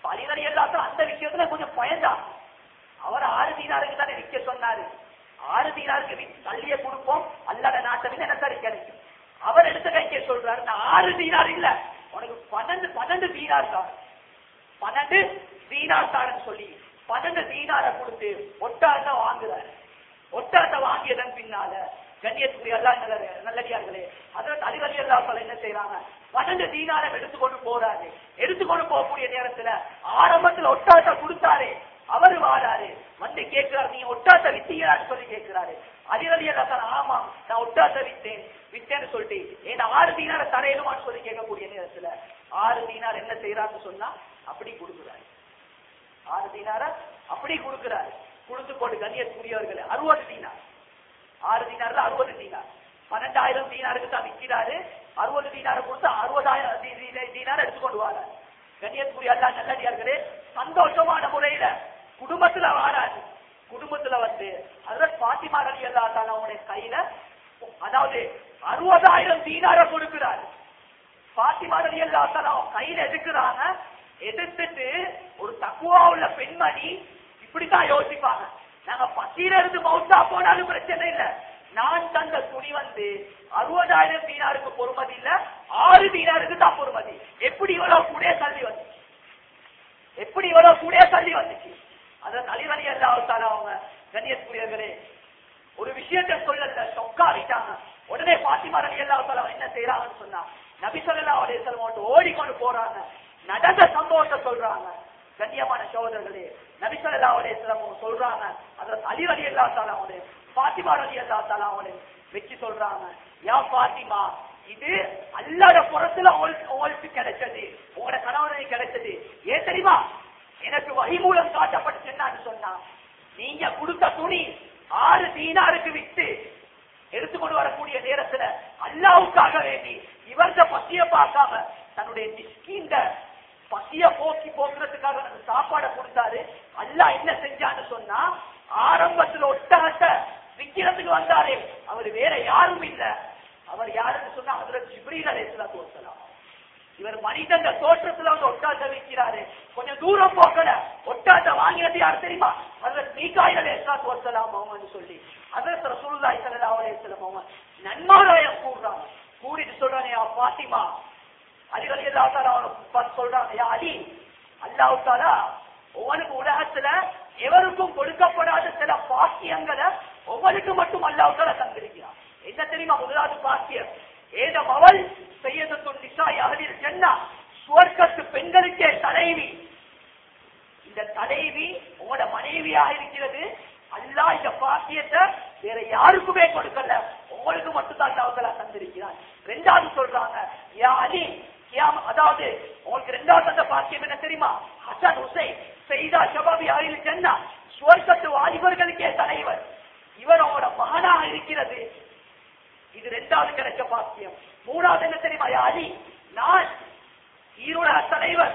அலிரலி எல்லாத்தால அந்த விஷயத்துல கொஞ்சம் பயந்தான் அவர் ஆறு தீனாருக்கு தானே விற்க சொன்னாரு. ஆறு தீனாருக்கு தள்ளிய கொடுப்போம். அல்லாத நாட்டமே என்ன சார் கிடைக்கும் அவர் எடுத்த கைக்க சொல்றாரு நான் ஆறு தீனார் இல்ல. உனக்கு பன்னெண்டு பன்னெண்டு தீனார் தான். பன்னெண்டு தீனார் தாரன்னு சொல்லி பன்னெண்டு தீனாரை கொடுத்து ஒட்டாட்ட வாங்குறாரு. ஒட்டாட்ட வாங்கியதன் பின்னால கண்ணியத்துக்குரிய எல்லா நல்லடியார்களே அதற்கு அதிபதி எல்லா என்ன செய்யறாங்க பன்னெண்டு தீனாரம் எடுத்துக்கொண்டு போறாரு. எடுத்துக்கொண்டு போகக்கூடிய நேரத்துல ஆரம்பத்துல ஒட்டாட்ட கொடுத்தாரு. அவரு வாராரு. வந்து கேட்கிறார் நீ ஒட்டாச வித்தீங்களான்னு சொல்லி கேட்கிறாரு. அதிபதி எல்லாம் ஆமா நான் ஒட்டாச வித்தேன். வித்தேன்னு சொல்லிட்டு ஏன் ஆறு தீனார தரையிலுமான்னு சொல்லி கேட்கக்கூடிய நேரத்துல ஆறு தீனார் என்ன செய்யறான்னு சொன்னா அப்படி கொடுக்குறாரு. ஆறு தீனார அப்படி கொடுக்குறாரு. கொடுத்து போட்டு கண்ணியத்துக்குரியவர்கள் அறுபது தீனார். ஆறு தீனார்ல அறுபது தீனார். பன்னெண்டாயிரம் தீனாருக்கு தான் விற்கிறாரு. அறுபது தீனாரை கொடுத்து அறுபதாயிரம் தீனார் எடுத்துக்கொண்டு வராரு. கண்ணியத்துக்குரிய அல்லா நல்லடியார்களே சந்தோஷமான முறையில குடும்பத்துல வாராரு. குடும்பத்துல வந்து அதுல பாத்திமா ரவி அல்லா அவனுடைய கையில அதாவது அறுபதாயிரம் தீனார கொடுக்கிறாரு. பாத்திமா ரவி அல்லா அவன் கையில எடுக்கிறாங்க. எதிர்த்துட்டு ஒரு தக்குவா உள்ள பெண்மணி இப்படித்தான் யோசிப்பாங்க. நாங்க பசியில இருந்து மவுத்தா போனாலும் பிரச்சனை இல்ல. நான் தந்த துணி வந்து அறுபதாயிரம் தீனாருக்கு பொறுமதி இல்ல ஆறு தீனாருக்கு தான் பொறுமதி. எப்படி இவ்வளவு கூட தள்ளி வந்துச்சு எப்படி இவ்வளவு கூட தள்ளி வந்துச்சு? அத தலைவலி எல்லாத்தால அவங்க கண்ணியத்துக்குரியவர்களே ஒரு விஷயத்தை சொல்லல சொக்காவிட்டாங்க உடனே பாத்திமா ரலி அல்லாவுத்தால என்ன செய்யறாங்கன்னு சொன்னா நபி ஸல்லல்லாஹு செல்வம் ஓடிக்கொண்டு போறாங்க. நடந்த சம்பவத்தை சொல்றாங்க. கண்ணியமான சோதர்களே நபி ஸல்லல்லாஹு சொல்றாங்க. அத அலி அலி அல்லா தஆலா பாத்திமா அலி அல்லா தஆலா வச்சு சொல்றாங்க. யா பாத்திமா இது அல்லாத புறத்துல உங்களுக்கு கிடைச்சது. உங்களோட கணவனை கிடைச்சது. ஏன் தெரியுமா? எனக்கு வகை மூலம் காட்டப்பட்டு என்னன்னு சொன்னா நீங்க கொடுத்த துணி ஆறு தீனாருக்கு விட்டு எடுத்துக்கொண்டு வரக்கூடிய நேரத்துல அல்லாவுக்காக வேண்டி இவர்த பத்திய பார்க்காம தன்னுடைய மிஸ்கீண்ட பசிய போக்கி போக்குறதுக்காக அந்த சாப்பாடை கொடுத்தாரு. அல்லா என்ன செஞ்சான்னு சொன்னா ஆரம்பத்துல ஒட்டகத்தை விக்கிறதுக்கு வந்தாரே. அவர் வேற யாரும் இல்ல. அவர் யாருன்னு சொன்னா அதுல ஜிப்ரீல் அலைஹிஸ்ஸலாத்து வஸலாம் இவர் மனிதன் தோற்றத்துல வந்து ஒட்டாட்ட விற்கிறாரு கொஞ்சம் தூரம் போக்கல. ஒட்டாட்ட வாங்கினது யார் தெரியுமா? அதுல மீகாயில் அலைஹிஸ்ஸலாத்து வஸலாம் அவங்க சொல்லி. அதுல ரசூலுல்லாஹி ஸல்லல்லாஹு அலைஹி அவன் அவங்க நன்மாராயம் கூறுறாங்க. கூறிட்டு சொல்றாங்க பாத்திமா அலி ரலியல்லாஹு தஆலா பார்த்து சொல்றாங்க அலி அல்லாஹ் தாலா உங்களுக்கு உலகத்துல எவருக்கும் கொடுக்கப்படாத சில பாக்கியங்களை ஒவ்வொருக்கும் மட்டும் அல்லாஹ் தாலா தந்திருக்கிறார் என்ன தெரியுமா முதலாவது பாக்கியம்? ஏதம் அவள் செய்யது நிசா அகலில் சென்னா சுவர்க்கத்து பெண்களுக்கே தலைவி. இந்த தலைவி உங்களோட மனைவியாக இருக்கிறது. அல்லாஹ் இந்த பாக்கியத்தை வேற யாருக்குமே கொடுக்கல. உங்களுக்கு மட்டும்தான் தவக்கலா தந்திருக்கிறார் ரெண்டாவது சொல்றாங்க யா அலி அதாவது உங்களுக்கு ரெண்டாவது அந்த பாக்கியம் என்ன தெரியுமா? ஹசன் ஹுசைன் செய்தா ஷபாபி ஆயில் சென்னா சுவர்க்கத்து வாலிபர்களுக்கே தலைவர். இவர் அவங்களோட மகனாக இருக்கிறது. இது ரெண்டாவது கிடைச்ச பாக்கியம். மூணாவது என்ன தெரியுமா யாரி நான் ஈரோட தலைவர்.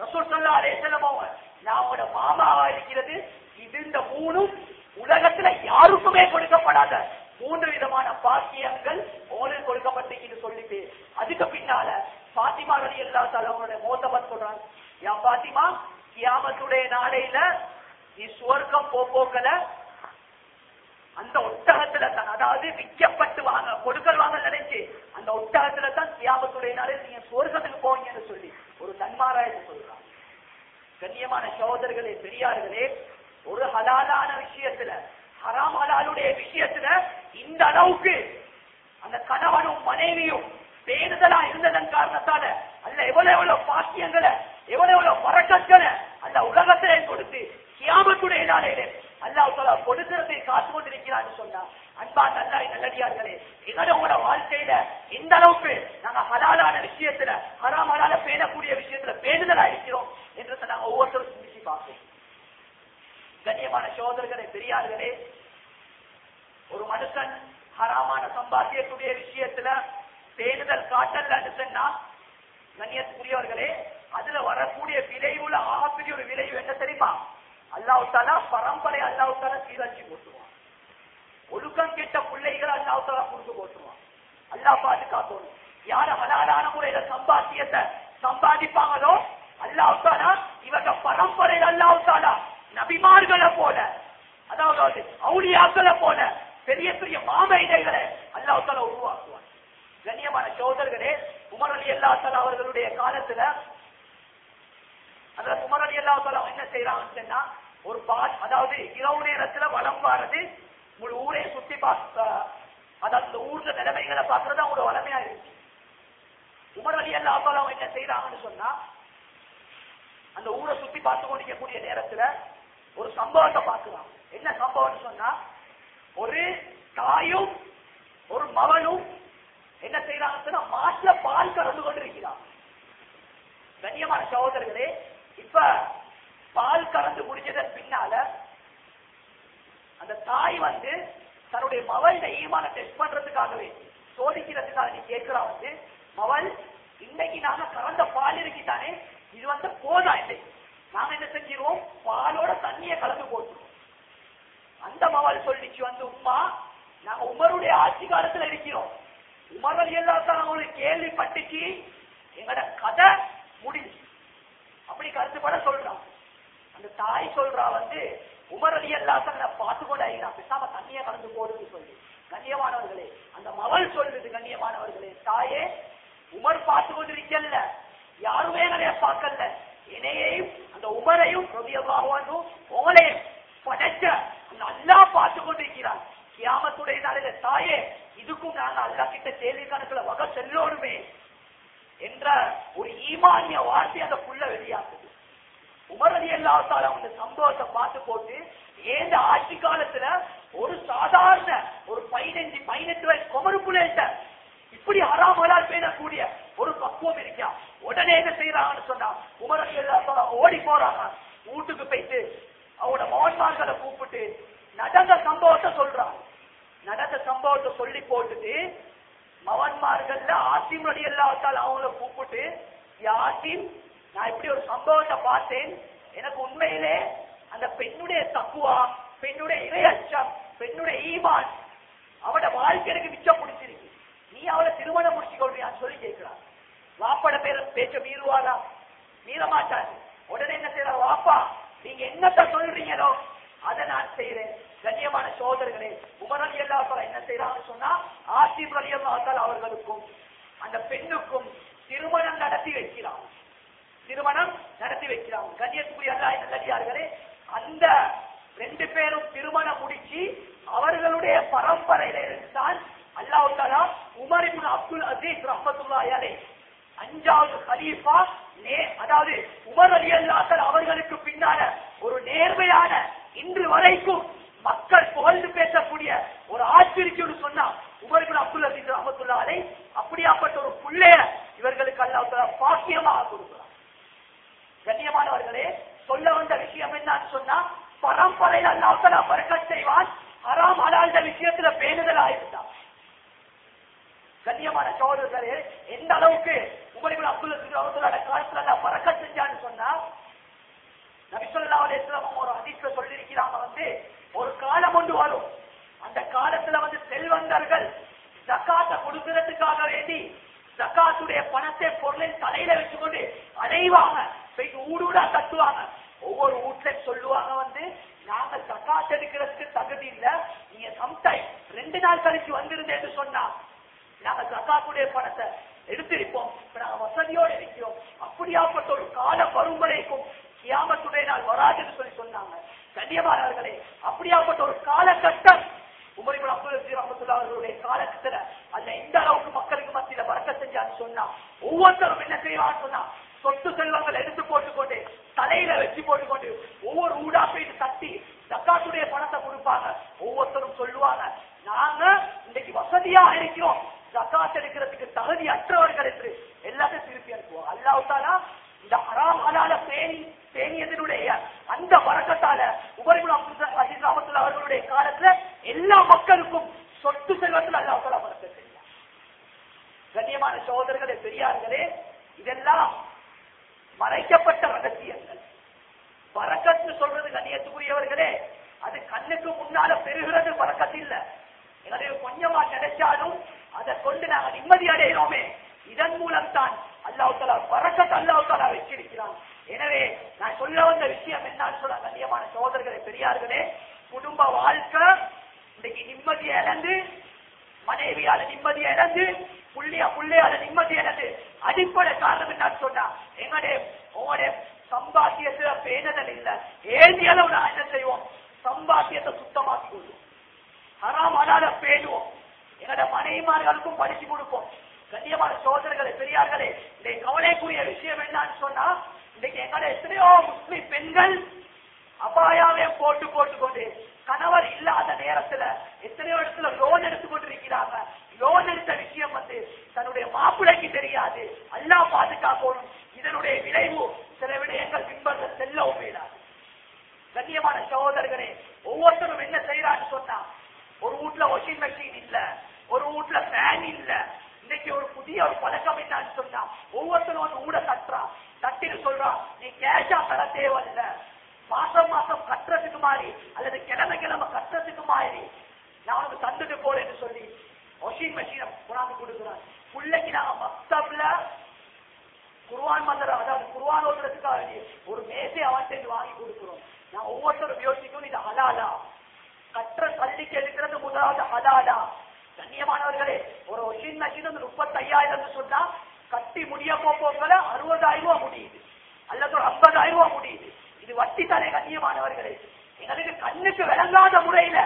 ரசூல் சல்லா செல்லம் அவங்க நான் அவங்களோட மாமாவா இருக்கிறது. இது இந்த மூணும் உலகத்துல யாருக்குமே கொடுக்கப்படாத மூன்று விதமான பாக்கியங்கள் உங்களுக்கு கொடுக்கப்பட்டிருக்குன்னு சொல்லிட்டு அதுக்கு பின்னால பாத்திமா ரலி அல்லா அவங்களுடைய மோசமன் சொல்றாங்க. யா பாத்திமா கியாமத்துடைய நாளையில நீ சுவர்க்கம் போக்கல. அந்த ஒட்டகத்துல தான் அதாவது விற்கப்பட்டு வாங்க கொடுக்கல் வாங்க நினைச்சு அந்த ஒட்டகத்துல தான் கியாமத்துடைய நாளையில் நீங்க சுவர்க்கத்துக்கு போவீங்கன்னு சொல்லி ஒரு நன்மாராயத்தை சொல்றாங்க. கண்ணியமான சகோதரர்களே பெரியார்களே ஒரு ஹலாலான விஷயத்துல ஹராம் ஹலாலுடைய விஷயத்துல இந்த அளவுக்கு அந்த கணவனும் மனைவியும் பேணுதலா இருந்ததன் காரணத்தால அல்ல எவ்வளவு எவ்வளவு பாக்கியங்களை எவ்வளவு எவ்வளவு வரக்கற்களை அந்த உலகத்திலே கொடுத்து கியாமத்துடைய நாளையிலே அல்லாஹ் கொடுக்கிறதை காத்து கொண்டிருக்கிறான்னு சொன்னா அன்பா நல்லா நல்லடியார்களே எங்களோட வாழ்க்கையில இந்த அளவுக்கு நாங்க ஹலாலான விஷயத்துல ஹராமலால பேணக்கூடிய விஷயத்துல பேணுதலா இருக்கிறோம் என்றதை நாங்க ஒவ்வொருத்தரும் சிந்திச்சு பார்ப்போம். கண்ணியமான சோதர்களே பெரியார்களே ஒரு மனுஷன் ஹராமான சம்பாத்தியக்கூடிய விஷயத்துல தேடுதல் காட்டல் சொன்னா கண்ணியத்துக்குரியவர்களே அதுல வரக்கூடிய விளைவுல ஆகப்பெரிய ஒரு விளைவு என்ன தெரியுமா? அல்லாஹ் பரம்பரை அல்லாஹ் தாலா சீரழிச்சு ஒழுக்கம் கெட்ட பிள்ளைகள் அல்லாஹ் கொடுத்து போட்டுவான் அல்லா பாதுகாத்தோம் யார ஹலாலான முறையில சம்பாத்தியத்தை சம்பாதிப்பாங்களோ அல்லாஹ் இவங்க பரம்பரை அல்லாஹ் நபிமார்களை போல அதாவது அவுளியாக்களை போல பெரிய பெரிய மாமைடைகளை அல்லாஹ் உருவாக்கும் கண்ணியமான சோதர்களே உமர் அலி அல்லா அவர்களுடைய காலத்துல அதுல உமர் அலி அல்லா என்ன செய்யறாங்கன்னு சொன்னா ஒரு பால் அதாவது இரவு நேரத்துல வளம் வாரது ஒரு ஊரை சுத்தி பார்த்த அதாவது அந்த ஊர்ல நிலைமைகளை பார்க்கறது அவங்களோட வளமையா இருந்துச்சு உமர் அலி அல்லா என்ன செய்யறாங்கன்னு சொன்னா அந்த ஊரை சுத்தி பார்த்து கொண்டிருக்கக்கூடிய நேரத்துல ஒரு சம்பவத்தை பார்க்கலாம் என்ன சம்பவம்னு சொன்னா ஒரு தாயும் ஒரு மகனும் என்ன செய்யறாங்கன்னு மாற்ற பால் கறந்து கொண்டிருக்கிறான் கண்ணியமான சகோதரர்களே இப்ப பால் கறந்து முடிஞ்சதன் பின்னால அந்த தாய் வந்து தன்னுடைய மவள் ஈமான டெஸ்ட் பண்றதுக்காகவே சோதிக்கிறதுக்காக நீ கேட்கிறா வந்து மவள் இன்னைக்கு நாங்க கறந்த பால் இருக்கிட்டானே இது வந்து போதா இல்லை. நாங்க என்ன செஞ்சிருவோம்? பாலோட தண்ணியை கலந்து போட்டுருவோம். அந்த மவள் சொல்லிச்சு வந்து உமா நாங்க உமருடைய ஆட்சி காலத்துல இருக்கிறோம். உமர் எல்லாத்தான் அவங்களுக்கு கேள்விப்பட்டுச்சு. எங்கட கதை முடிஞ்சு. அப்படி கருத்துப்பட சொல்றான். அந்த தாய் சொல்றா வந்து உமர் அலி எல்லாத்தான் பார்த்து கொண்டு ஆகிறான் பேசாம தண்ணியை கலந்து போடுன்னு சொல்லி. கண்ணியமானவர்களே. அந்த மவள் சொல்லுது கண்ணியமானவர்களே தாயே உமர் பார்த்து கொண்டு இருக்கல யாருமே நிறைய பார்க்கல. என்னையையும் அந்த உமரையும் ரவியவாகவும் உங்களையும் படைச்ச நல்லா பார்த்து கொண்டிருக்கிறான் கியாமத்துடைய நாளில தாயே இதுக்கும் நாங்க அல்லா கிட்ட கேள்வி கணக்குல வகை செல்லோடுமே என்ற ஒரு ஈமானிய வார்த்தை அந்த புள்ள வெளியாகுது. உமர் அலி அந்த சம்பவத்தை பார்த்து போட்டு ஏந்த ஆட்சி காலத்துல ஒரு சாதாரண ஒரு பதினஞ்சு பதினெட்டு வயசு குமரு புள்ளைகிட்ட இப்படி அறாமலால் பேசக்கூடிய ஒரு பக்குவம் இருக்கா? உடனே என்ன செய்யறாங்கன்னு சொன்னா உமர் அலி ஓடி போறாங்க. வீட்டுக்கு போயிட்டு அவங்களோட மோன்மார்களை கூப்பிட்டு நடந்த சம்பவத்தை சொல்றாங்க. நடந்த சம்பவத்தை சொல்லி போட்டுட்டு மவன்மார்கள் ஆசிம் அடி எல்லாத்தால் அவங்கள கூப்பிட்டு யாசிம் நான் இப்படி ஒரு சம்பவத்தை பார்த்தேன். எனக்கு உண்மையிலே அந்த பெண்ணுடைய தக்குவா பெண்ணுடைய இரையச்சம் பெண்ணுடைய ஈமான் அவட வாழ்க்கை எனக்கு மிச்சம் பிடிச்சிருக்கு. நீ அவளை திருமணம் முடிச்சு கொள்றியான்னு சொல்லி கேட்கிறான் வாப்பட பேர பேச்ச மீறுவாரா? மீறமாட்டாரு. உடனே என்ன செய்யற வாப்பா நீங்க என்னத்த சொல்றீங்களோ அதை நான் செய்யறேன் கண்ணியமான சோதர்களே உமர் அலி அல்லாத்தால என்ன செய்யறாங்கன்னு சொன்னா ஆசிப் அலி அல்லாத்தால் அவர்களுக்கும் அந்த பெண்ணுக்கும் திருமணம் நடத்தி வைக்கிறான். திருமணம் நடத்தி வைக்கிறான். கண்ணியத்துக்குரிய அல்லா நல்லடியார்களே அந்த ரெண்டு பேரும் திருமணம் முடிச்சு அவர்களுடைய பரம்பரையில இருந்தால் அல்லாஹ் தாலா உமர் அப்துல் அசீஸ் ரஹ்மத்துல்லாஹி அஞ்சாவது ஹலீஃபா நே அதாவது உமர் அலி அல்லாஹ் அவர்களுக்கு பின்னால ஒரு நேர்மையான இன்று வரைக்கும் மக்கள் புகழ்ந்து பேசக்கூடிய ஒரு ஆச்சரிக்கையோடு சொன்னா உமர் அப்துல் அசீஸ் ரஹ்மத்துல்லாஹி அப்படியாப்பட்ட ஒரு புள்ளைய இவர்களுக்கு அல்லாஹ் பாக்கியமாக கொடுக்கிறார் கண்ணியமானவர்களே சொல்ல வந்த விஷயம் என்னன்னு சொன்னா பரம்பரையில் அல்லாஹ் பறக்கச் செய்வான் ஹராம் அலாழ்ந்த விஷயத்துல பேணுதல் ஆயிருந்தான் கண்ணியமான சோதரர்களே எந்த அளவுக்கு உங்களுக்கு அப்துல் அவர்களோட காலத்துல எல்லாம் பறக்க செஞ்சான்னு சொன்னா நபிசல்லா அலிஸ்லாம் ஒரு அதிர்ஷ்ட சொல்லியிருக்கிறாங்க வந்து காலம் ஒன்று வரும். அந்த காலத்துல வந்து செல்வ கொடுக்கறதுக்காக வேண்டி ஜக்காத்துடைய பணத்தை பொருளின் தலையில வச்சுக்கொண்டு அலைவாங்க. போயிட்டு ஊடூடா தட்டுவாங்க. ஒவ்வொரு வீட்டுல சொல்லுவாங்க வந்து நாங்க ஜக்காத் எடுக்கிறதுக்கு தகுதி இல்ல. நீங்க சம்டைம் ரெண்டு நாள் கழிச்சு வந்திருந்தேன்னு சொன்னா நாங்க ஜக்காத்துடைய பணத்தை எடுத்திருப்போம். இப்ப நாங்க வசதியோடு இருக்கிறோம். அப்படியாப்பட்ட ஒரு காலம் வரும் வரைக்கும் கியாமத்துடைய நாள் வராதுன்னு சொல்லி சொன்னாங்க. கண்ணியமானவர்களே அப்படியாப்பட்ட ஒரு காலகட்டம். உமரிபுல் அப்துல் அசீர் அவர்களுடைய காலத்துல அந்த எந்த அளவுக்கு மக்களுக்கு மத்தியில வரக்க செஞ்சான்னு சொன்னா ஒவ்வொருத்தரும் என்ன செய்வான்னு சொன்னா சொத்து செல்வங்கள் எடுத்து போட்டுக்கொண்டு தலையில வச்சு போட்டுக்கொண்டு ஒவ்வொரு ஊடா போயிட்டு தட்டி தக்காத்துடைய பணத்தை கொடுப்பாங்க. ஒவ்வொருத்தரும் சொல்லுவாங்க நாங்க இன்னைக்கு வசதியா இருக்கிறோம். ஜக்காத் எடுக்கிறதுக்கு தகுதி அற்றவர்கள் என்று. எல்லாத்தையும் திருப்பி அனுப்புவோம். அல்லாவுத்தாலா இந்த ஹராம் பேணி பேணியதனுடைய அந்த வரக்கத்தால உபரிபுல் அப்துல் அவர்களுடைய காலத்துல எல்லா மக்களுக்கும் சொத்து செல்வத்தில் அல்லாஹாலா வரக்க செய்யலாம் கண்ணியமான சகோதரர்களே பெரியார்களே இதெல்லாம் மறைக்கப்பட்ட ரகசியங்கள். வரக்கத்து சொல்றது கண்ணியத்துக்குரியவர்களே அது கண்ணுக்கு முன்னால பெறுகிறது வரக்கத்து இல்ல. எனவே கொஞ்சமா கிடைச்சாலும் அதை கொண்டு நாங்கள் நிம்மதி அடைகிறோமே. இதன் மூலம் தான் அல்லாஹ் தலா வரக்கத்து அல்லாஹ் வச்சிருக்கிறான். எனவே நான் சொல்ல வந்த விஷயம் என்னன்னு சொல்ல கண்ணியமான சகோதரர்களே பெரியார்களே குடும்ப வாழ்க்கை இன்னைக்கு நிம்மதியை இழந்து மனைவியால நிம்மதி இழந்து புள்ளியா புள்ளையால நிம்மதி இழந்து அடிப்படை காரணம் என்ன சொன்னா எங்களுடைய உங்களுடைய சம்பாத்தியத்துல பேணுதல் இல்ல. ஏந்தி அளவு நான் என்ன செய்வோம்? சம்பாத்தியத்தை சுத்தமாக்கி கொள்வோம். ஹராம் அடாத பேணுவோம். எங்களோட மனைவிமார்களுக்கும் படிச்சு கொடுப்போம். கண்ணியமான சோதனைகளை பெரியார்களே இந்த கவலைக்குரிய விஷயம் என்னன்னு சொன்னா இன்னைக்கு எங்களோட எத்தனையோ முஸ்லிம் பெண்கள் அபாயாவே போட்டு போட்டுக்கொண்டு கணவர் இல்லாத நேரத்துல எத்தனையோ இடத்துல லோன் எடுத்துக்கொண்டு இருக்கிறாங்க லோன் எடுத்த விஷயம் வந்து தன்னுடைய மாப்பிள்ளைக்கு தெரியாது. எல்லாம் பாதுகாக்கணும். இதனுடைய விளைவு சில விடயங்கள் பின்பற்ற செல்லவும் இயலாது கண்ணியமான சகோதரர்களே ஒவ்வொருத்தரும் என்ன செய்யறான்னு சொன்னா ஒரு வீட்ல வாஷிங் மெஷின் இல்ல ஒரு வீட்ல ஃபேன் இல்ல இன்னைக்கு ஒரு புதிய ஒரு பழக்கம் என்னன்னு சொன்னா ஒவ்வொருத்தரும் வந்து ஊட தட்டுறான் தட்டிட்டு சொல்றான் நீ கேஷா தர தேவையில்ல. மாசம் மாசம் கட்டுறதுக்கு மாதிரி அல்லது கிழமை கிழமை கட்டுறதுக்கு மாதிரி நான் உனக்கு தந்துட்டு போறேன்னு சொல்லி வாஷிங் மெஷினை கொண்டாந்து கொடுக்குறான் பிள்ளைக்கு நாங்க மக்தப்ல குருவான் மந்திரம் அதாவது குருவான் ஓட்டுறதுக்காக வேண்டி ஒரு மேசை அவன்கிட்ட வாங்கி கொடுக்குறோம். நான் ஒவ்வொருத்தரும் யோசிக்கணும் இது ஹலாலா. கற்ற கல்விக்கு எடுக்கிறது முதலாவது ஹலாலா. கண்ணியமானவர்களே ஒரு சின்ன சின்ன முப்பத்தி ஐயாயிரம் சொன்னா கட்டி முடிய போல அறுபதாயிரம் ரூபாய் முடியுது. அல்லது ஒரு ஐம்பதாயிரம் ரூபாய் முடியுது. இது வட்டி தானே கண்ணியமானவர்களே. எங்களுக்கு கண்ணுக்கு விளங்காத முறையில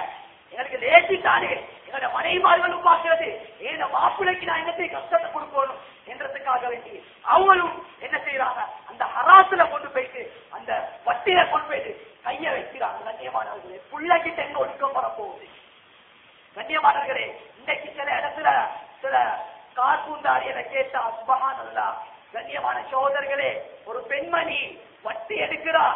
எங்களுக்கு லேசி தானே எங்களோட மனைவிமார்களும் பார்க்கிறது ஏன் மாப்பிள்ளைக்கு நான் என்னத்தை கஷ்டத்தை கொடுக்கணும் என்றதுக்காக வேண்டி அவங்களும் என்ன செய்யறாங்க அந்த ஹராசுல கொண்டு போயிட்டு அந்த வட்டியில கொண்டு போயிட்டு கைய வைக்கிறாங்க. கண்ணியமானவர்களே பிள்ளைக்கிட்ட எங்க ஒடுக்கம் வரப்போகுது. கண்ணியமானவர்களே இன்னைக்கு சில இடத்துல சில கார்பூந்தாரியனை கேட்டா சுபகான் அல்லா கண்ணியமான சோதர்களே ஒரு பெண்மணி வட்டி எடுக்கிறா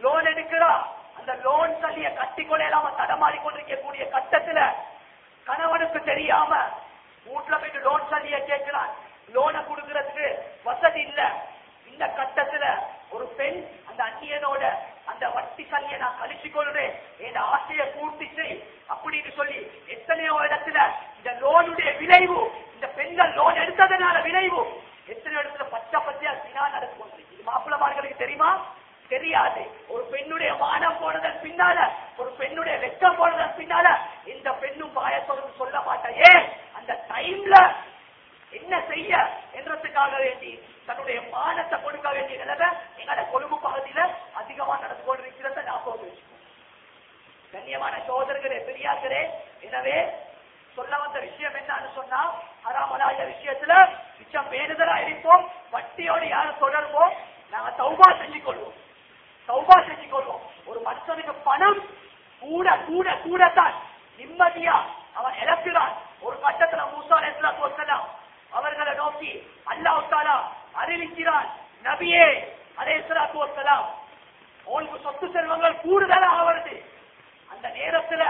லோன் எடுக்கிறா. அந்த லோன் சல்லிய கட்டி கொள்ளையிலாம தடமாறி கொண்டிருக்கக்கூடிய கட்டத்துல கணவனுக்கு தெரியாம வீட்டுல போயிட்டு லோன் சல்லிய கேட்கிறான். லோனை கொடுக்கறதுக்கு வசதி இல்லை இந்த கட்டத்துல ஒரு பெண் அந்த அந்நியனோட அந்த வட்டி சல்லிய நான் கழிச்சு கொள்றேன் என் ஆசையை பூர்த்தி செய் அப்படின்னு சொல்லி எத்தனையோ இடத்துல இந்த லோனுடைய விளைவு இந்த பெண்கள் லோன் எடுத்ததுனால விளைவு எத்தனையோ இடத்துல பச்சை பச்சையா சினா நடந்து கொண்டிருக்கு இது மாப்பிள்ளமார்களுக்கு தெரியுமா தெரியாது ஒரு பெண்ணுடைய மானம் போனதன் பின்னால ஒரு பெண்ணுடைய வெக்கம் போனதன் பின்னால இந்த பெண்ணும் பாயத்தோடு சொல்ல மாட்டேன் ஏன் அந்த டைம்ல என்ன செய்ய என்றதுக்காக வேண்டி தன்னுடைய மானத்தை கொடுக்க வேண்டிய நிலைமை எங்களோட கொழும்பு பகுதியில அதிகமா நடந்து கொண்டிருக்கிறத ஞாபகம் வச்சுக்கோங்க கண்ணியமான சோதர்களே பெரியார்களே எனவே சொல்ல வந்த விஷயம் என்னன்னு சொன்னா ஹராமலாய விஷயத்துல மிச்சம் வேண்டுதலா இருப்போம் வட்டியோடு யாரும் தொடர்போம் நாங்க தௌபா செஞ்சு கொள்வோம் தௌபா செஞ்சு கொள்வோம் ஒரு மனுஷனுக்கு பணம் கூட கூட கூடத்தான் நிம்மதியா அவன் இழக்கிறான் ஒரு கட்டத்துல மூசா அலைஹிஸ்ஸலாம் அவர்களை நோக்கி அல்லாஹ் தாலா அறிவிக்கிறான் நபியே அலைஹிஸ்ஸலாத்து வஸ்ஸலாம் உங்களுக்கு சொத்து செல்வங்கள் கூடுதலாக வருது அந்த நேரத்துல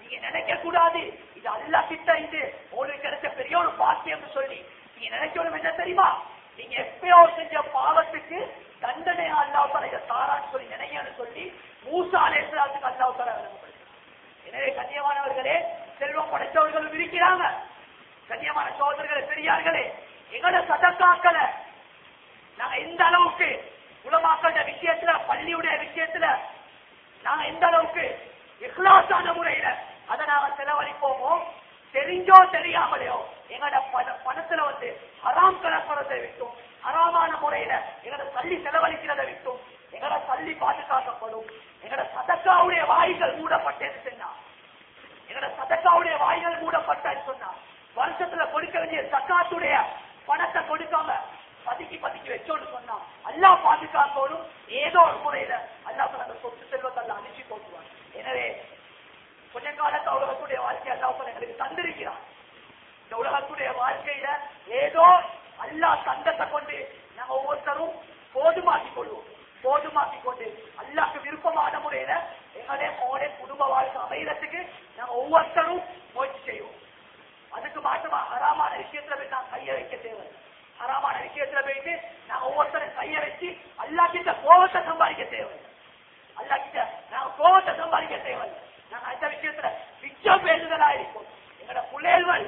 நீங்க நினைக்க கூடாது இது அல்லா கிட்ட இது உங்களுக்கு கிடைச்ச பெரிய ஒரு பாக்கியம் சொல்லி நீங்க நினைக்கணும் என்ன தெரியுமா நீங்க செஞ்ச பாவத்துக்கு தண்டனை அல்லாஹ் தலா இதை தாரான்னு சொல்லி நினைக்கன்னு சொல்லி மூசா அலேசலாத்துக்கு அல்லாஹ் எனவே கண்ணியமானவர்களே செல்வம் படைத்தவர்களும் இருக்கிறாங்க. கண்ணியமான சோதர்களே பெரியார்களே எங்கட சதக்காக்களை நாங்க எந்த அளவுக்கு உலமாக்கள விஷயத்துல பள்ளியுடைய விஷயத்துல நாங்க எந்த அளவுக்கு இஹ்லாசான முறையில அதை நாங்க செலவழிப்போமோ தெரிஞ்சோ தெரியாமலையோ எங்கட பணத்துல வந்து ஹராம் கலப்படத்தை விட்டோம். அறாமான முறையில எங்களோட தள்ளி செலவழிக்கிறதை விட்டும் எங்களோட தள்ளி பாதுகாக்கப்படும். எங்களோட சதக்காவுடைய வாய்கள் மூடப்பட்டேன்னு சொன்னா. எங்களோட சதக்காவுடைய வாய்கள் மூடப்பட்டேன்னு சொன்னா வருஷத்துல கொடுக்க வேண்டிய சக்காத்துடைய பணத்தை கொடுக்காம பதுக்கி பதுக்கி வச்சோன்னு சொன்னா எல்லாம் பாதுகாக்கணும் ஏதோ ஒரு முறையில அல்லா தனது சொத்து செல்வத்தை அல்லாஹ் அனுப்பி போட்டுவார் எனவே கொஞ்ச காலத்து உலகத்துடைய வாழ்க்கை அல்லாஹ் எங்களுக்கு தந்திருக்கிறான் இந்த உலகத்துடைய வாழ்க்கையில ஏதோ அல்லா தந்தத்தை கொண்டு நம்ம ஒவ்வொருத்தரும் போதுமாக்கிக் கொள்வோம் போதுமாக்கிக் கொண்டு அல்லாக்கு விருப்பமான முறையில எங்களுடைய மோடைய குடும்ப வாழ்க்கை அமைகிறதுக்கு நம்ம ஒவ்வொருத்தரும் முயற்சி செய்வோம். அதுக்கு மாற்றமா ஹராமான விஷயத்துல போய் நான் கைய வைக்க தேவை. ஹராமான விஷயத்துல போயிட்டு நான் ஒவ்வொருத்தரும் கைய வச்சு அல்லா கிட்ட கோபத்தை சம்பாதிக்க தேவை. அல்லா கிட்ட நாங்க கோபத்தை சம்பாதிக்க தேவை. நாங்க அந்த விஷயத்துல மிச்சம் பேசுதலா இருக்கும். எங்களோட பிள்ளைகள்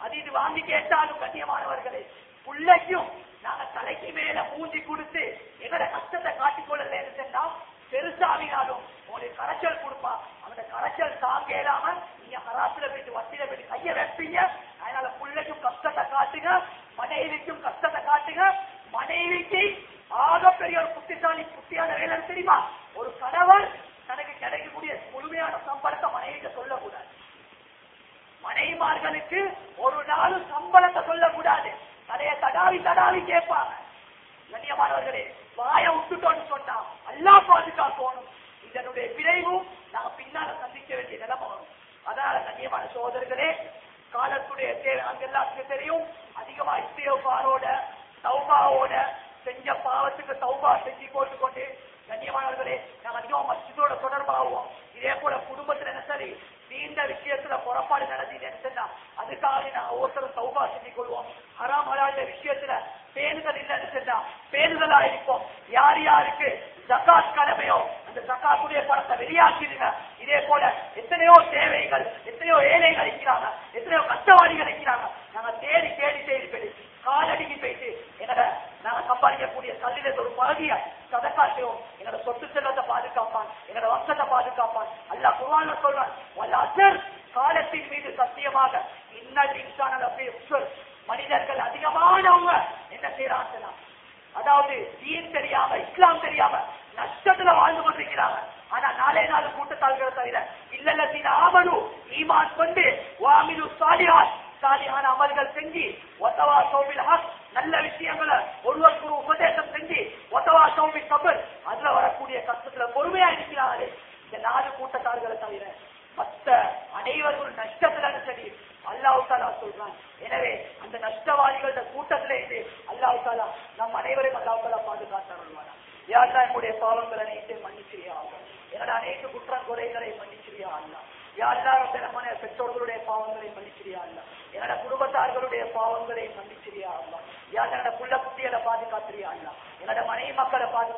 அது இது வாங்கி கேட்டாலும் கண்ணியமானவர்களே பிள்ளைக்கும் நாங்க தலைக்கு மேல மூஞ்சி கொடுத்து எங்களோட கஷ்டத்தை காட்டிக்கொள்ள சொன்னா பெருசாவினாலும் உங்களுக்கு கரைச்சல் கொடுப்பா. அந்த கரைச்சல் தாங்க இல்லாம நீங்க ஹராத்துல போயிட்டு வட்டியில போயிட்டு கைய வைப்பீங்க. அதனால பிள்ளைக்கும் கஷ்டத்தை காட்டுங்க மனைவிக்கும் கஷ்டத்தை காட்டுங்க. மனைவிக்கு ஆகப்பெரிய ஒரு புத்திசாலி புத்தியான வேலை தெரியுமா? ஒரு கணவர் தனக்கு கிடைக்கக்கூடிய முழுமையான சம்பளத்தை மனைவிக்கு சொல்லக்கூடாது. மனைவிமார்களுக்கு ஒரு நாளும் சம்பளத்தை சொல்லக்கூடாது. தலைய தடாவி தடாவி கேட்பாங்க கண்ணியமானவர்களே வாய விட்டுட்டோன்னு சொன்னா எல்லாம் பாதுகாக்கணும் இதனுடைய விளைவும் நாங்க பின்னால சந்திக்க வேண்டிய நிலைமை வரும். அதனால கண்ணியமான சோதர்களே காலத்துடைய தேவை அங்க எல்லாத்துக்கும் தெரியும். அதிகமா இஸ்தேவாரோட சௌபாவோட செஞ்ச பாவத்துக்கு சௌபா செஞ்சு போட்டுக்கொண்டு கண்ணியமானவர்களே நாங்க அதிகமா மசிதோட தொடர்பாகுவோம். இதே போல குடும்பத்துல என்ன சரி நீண்ட விஷயத்துல புறப்பாடு நடந்தீங்கன்னு சொன்னா அதுக்காக நாங்க ஒவ்வொருத்தரும் சௌபா செஞ்சு கொள்வோம். ஹராம் ஹலால விஷயத்துல பேணுதல் இல்லைன்னு சொன்னா பேணுதலா இருப்போம். யார் யாருக்கு ஜக்காத் கடமையோ அந்த ஜக்காத்துடைய பணத்தை வெளியாக்கிடுங்க. இதே போல எத்தனையோ தேவைகள் எத்தனையோ ஏழைகள் இருக்கிறாங்க எத்தனையோ கஷ்டவாதிகள் இருக்கிறாங்க. நாங்க தேடி தேடி தேடி போய் காலடிக்கு போயிட்டு என்னோட நாங்க சம்பாதிக்கக்கூடிய கல்லில ஒரு பகுதிய சதக்காட்டையும் என்னோட சொத்து செல்வத்தை பாதுகாப்பான் என்னோட வம்சத்தை பாதுகாப்பான். அல்ல குர்ஆன்ல சொல்றான் வல்ல அசர் காலத்தின் மீது சத்தியமாக இன்னல் இன்சான மனிதர்கள் அதிகமானவங்க என்ன செய்யறாங்க அதாவது தீன் தெரியாம இஸ்லாம் தெரியாம நஷ்டத்துல வாழ்ந்து கொண்டிருக்கிறாங்க ஆனா நாளே நாள் கூட்டத்தாள்களை தவிர இல்லல்ல தீன ஆமனு ஈமான் கொண்டு வாமினு சாலிஹாத் சாலிஹான அமல்கள் செஞ்சு ஒத்தவா சௌபில் ஹக் நல்ல விஷயங்களை ஒருவருக்கு ஒரு உபதேசம் செஞ்சு ஒத்தவா சௌபி சபர் அதுல வரக்கூடிய கஷ்டத்துல பொறுமையா இருக்கிறாங்களே இந்த நாலு கூட்டத்தாள்களை தவிர மத்த அனைவரும் நஷ்டத்துல சரி அல்லாஹ் தாலா சொல்றான் எனவே அந்த நஷ்டவாதிகளோட கூட்டத்திலே இருந்து அல்லாஹ் தாலா நம் அனைவரையும் அல்லாஹ் தாலா பாதுகாத்தார் யாருதான் என்னுடைய பாவங்கள் அனைத்தையும் மன்னிச்சிரியா என்னோட அனைத்து குற்றம் குறைகளை மன்னிச்சிரியா அல்லா யாருதான் தினமான பெற்றோர்களுடைய பாவங்களை மன்னிச்சிரியா அல்ல என்னோட குடும்பத்தார்களுடைய பாவங்களை மன்னிச்சிரியா அல்லா யார் என்னோட புள்ள குட்டிகளை பாதுகாத்திரியா அல்ல என்னோட மனைவி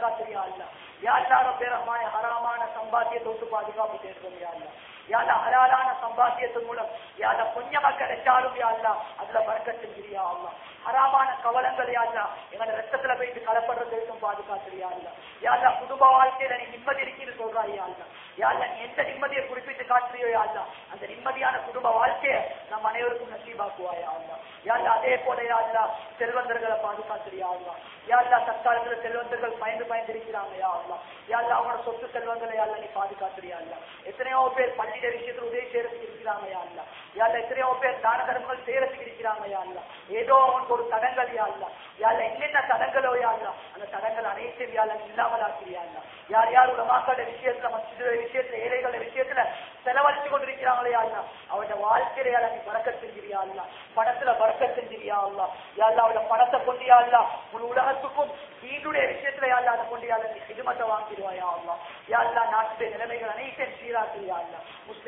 மக்களை பாதுகாத்திரியா அல்ல யாருதான் பேரமாய ஹராமான சம்பாத்தியத்தை விட்டு பாதுகாப்பு தேடுவோம் அல்ல யாத ஹலாலான சம்பாத்தியத்தின் மூலம் யாத புண்ணிய மக்கள் எச்சாலும் யாழ்லா அதுல பறக்க செஞ்சிரியா அல்லா ஹராமான கவலங்கள் யாழ்லா எங்களை ரத்தத்துல போயிட்டு கலப்படுறதுக்கும் பாதுகாத்துறியா இல்ல யாழ்லா குடும்ப வாழ்க்கையில நீ நிம்மதி இருக்குன்னு சொல்றாய் யாழ்லா யாழ்லா நீ எந்த நிம்மதியை குறிப்பிட்டு காட்டுறியோ யாழ்லா அந்த நிம்மதியான குடும்ப வாழ்க்கையை நம் அனைவருக்கும் நசீபாக்குவாயா அல்லா யாழ்லா யாழ்லா کی یا اللہ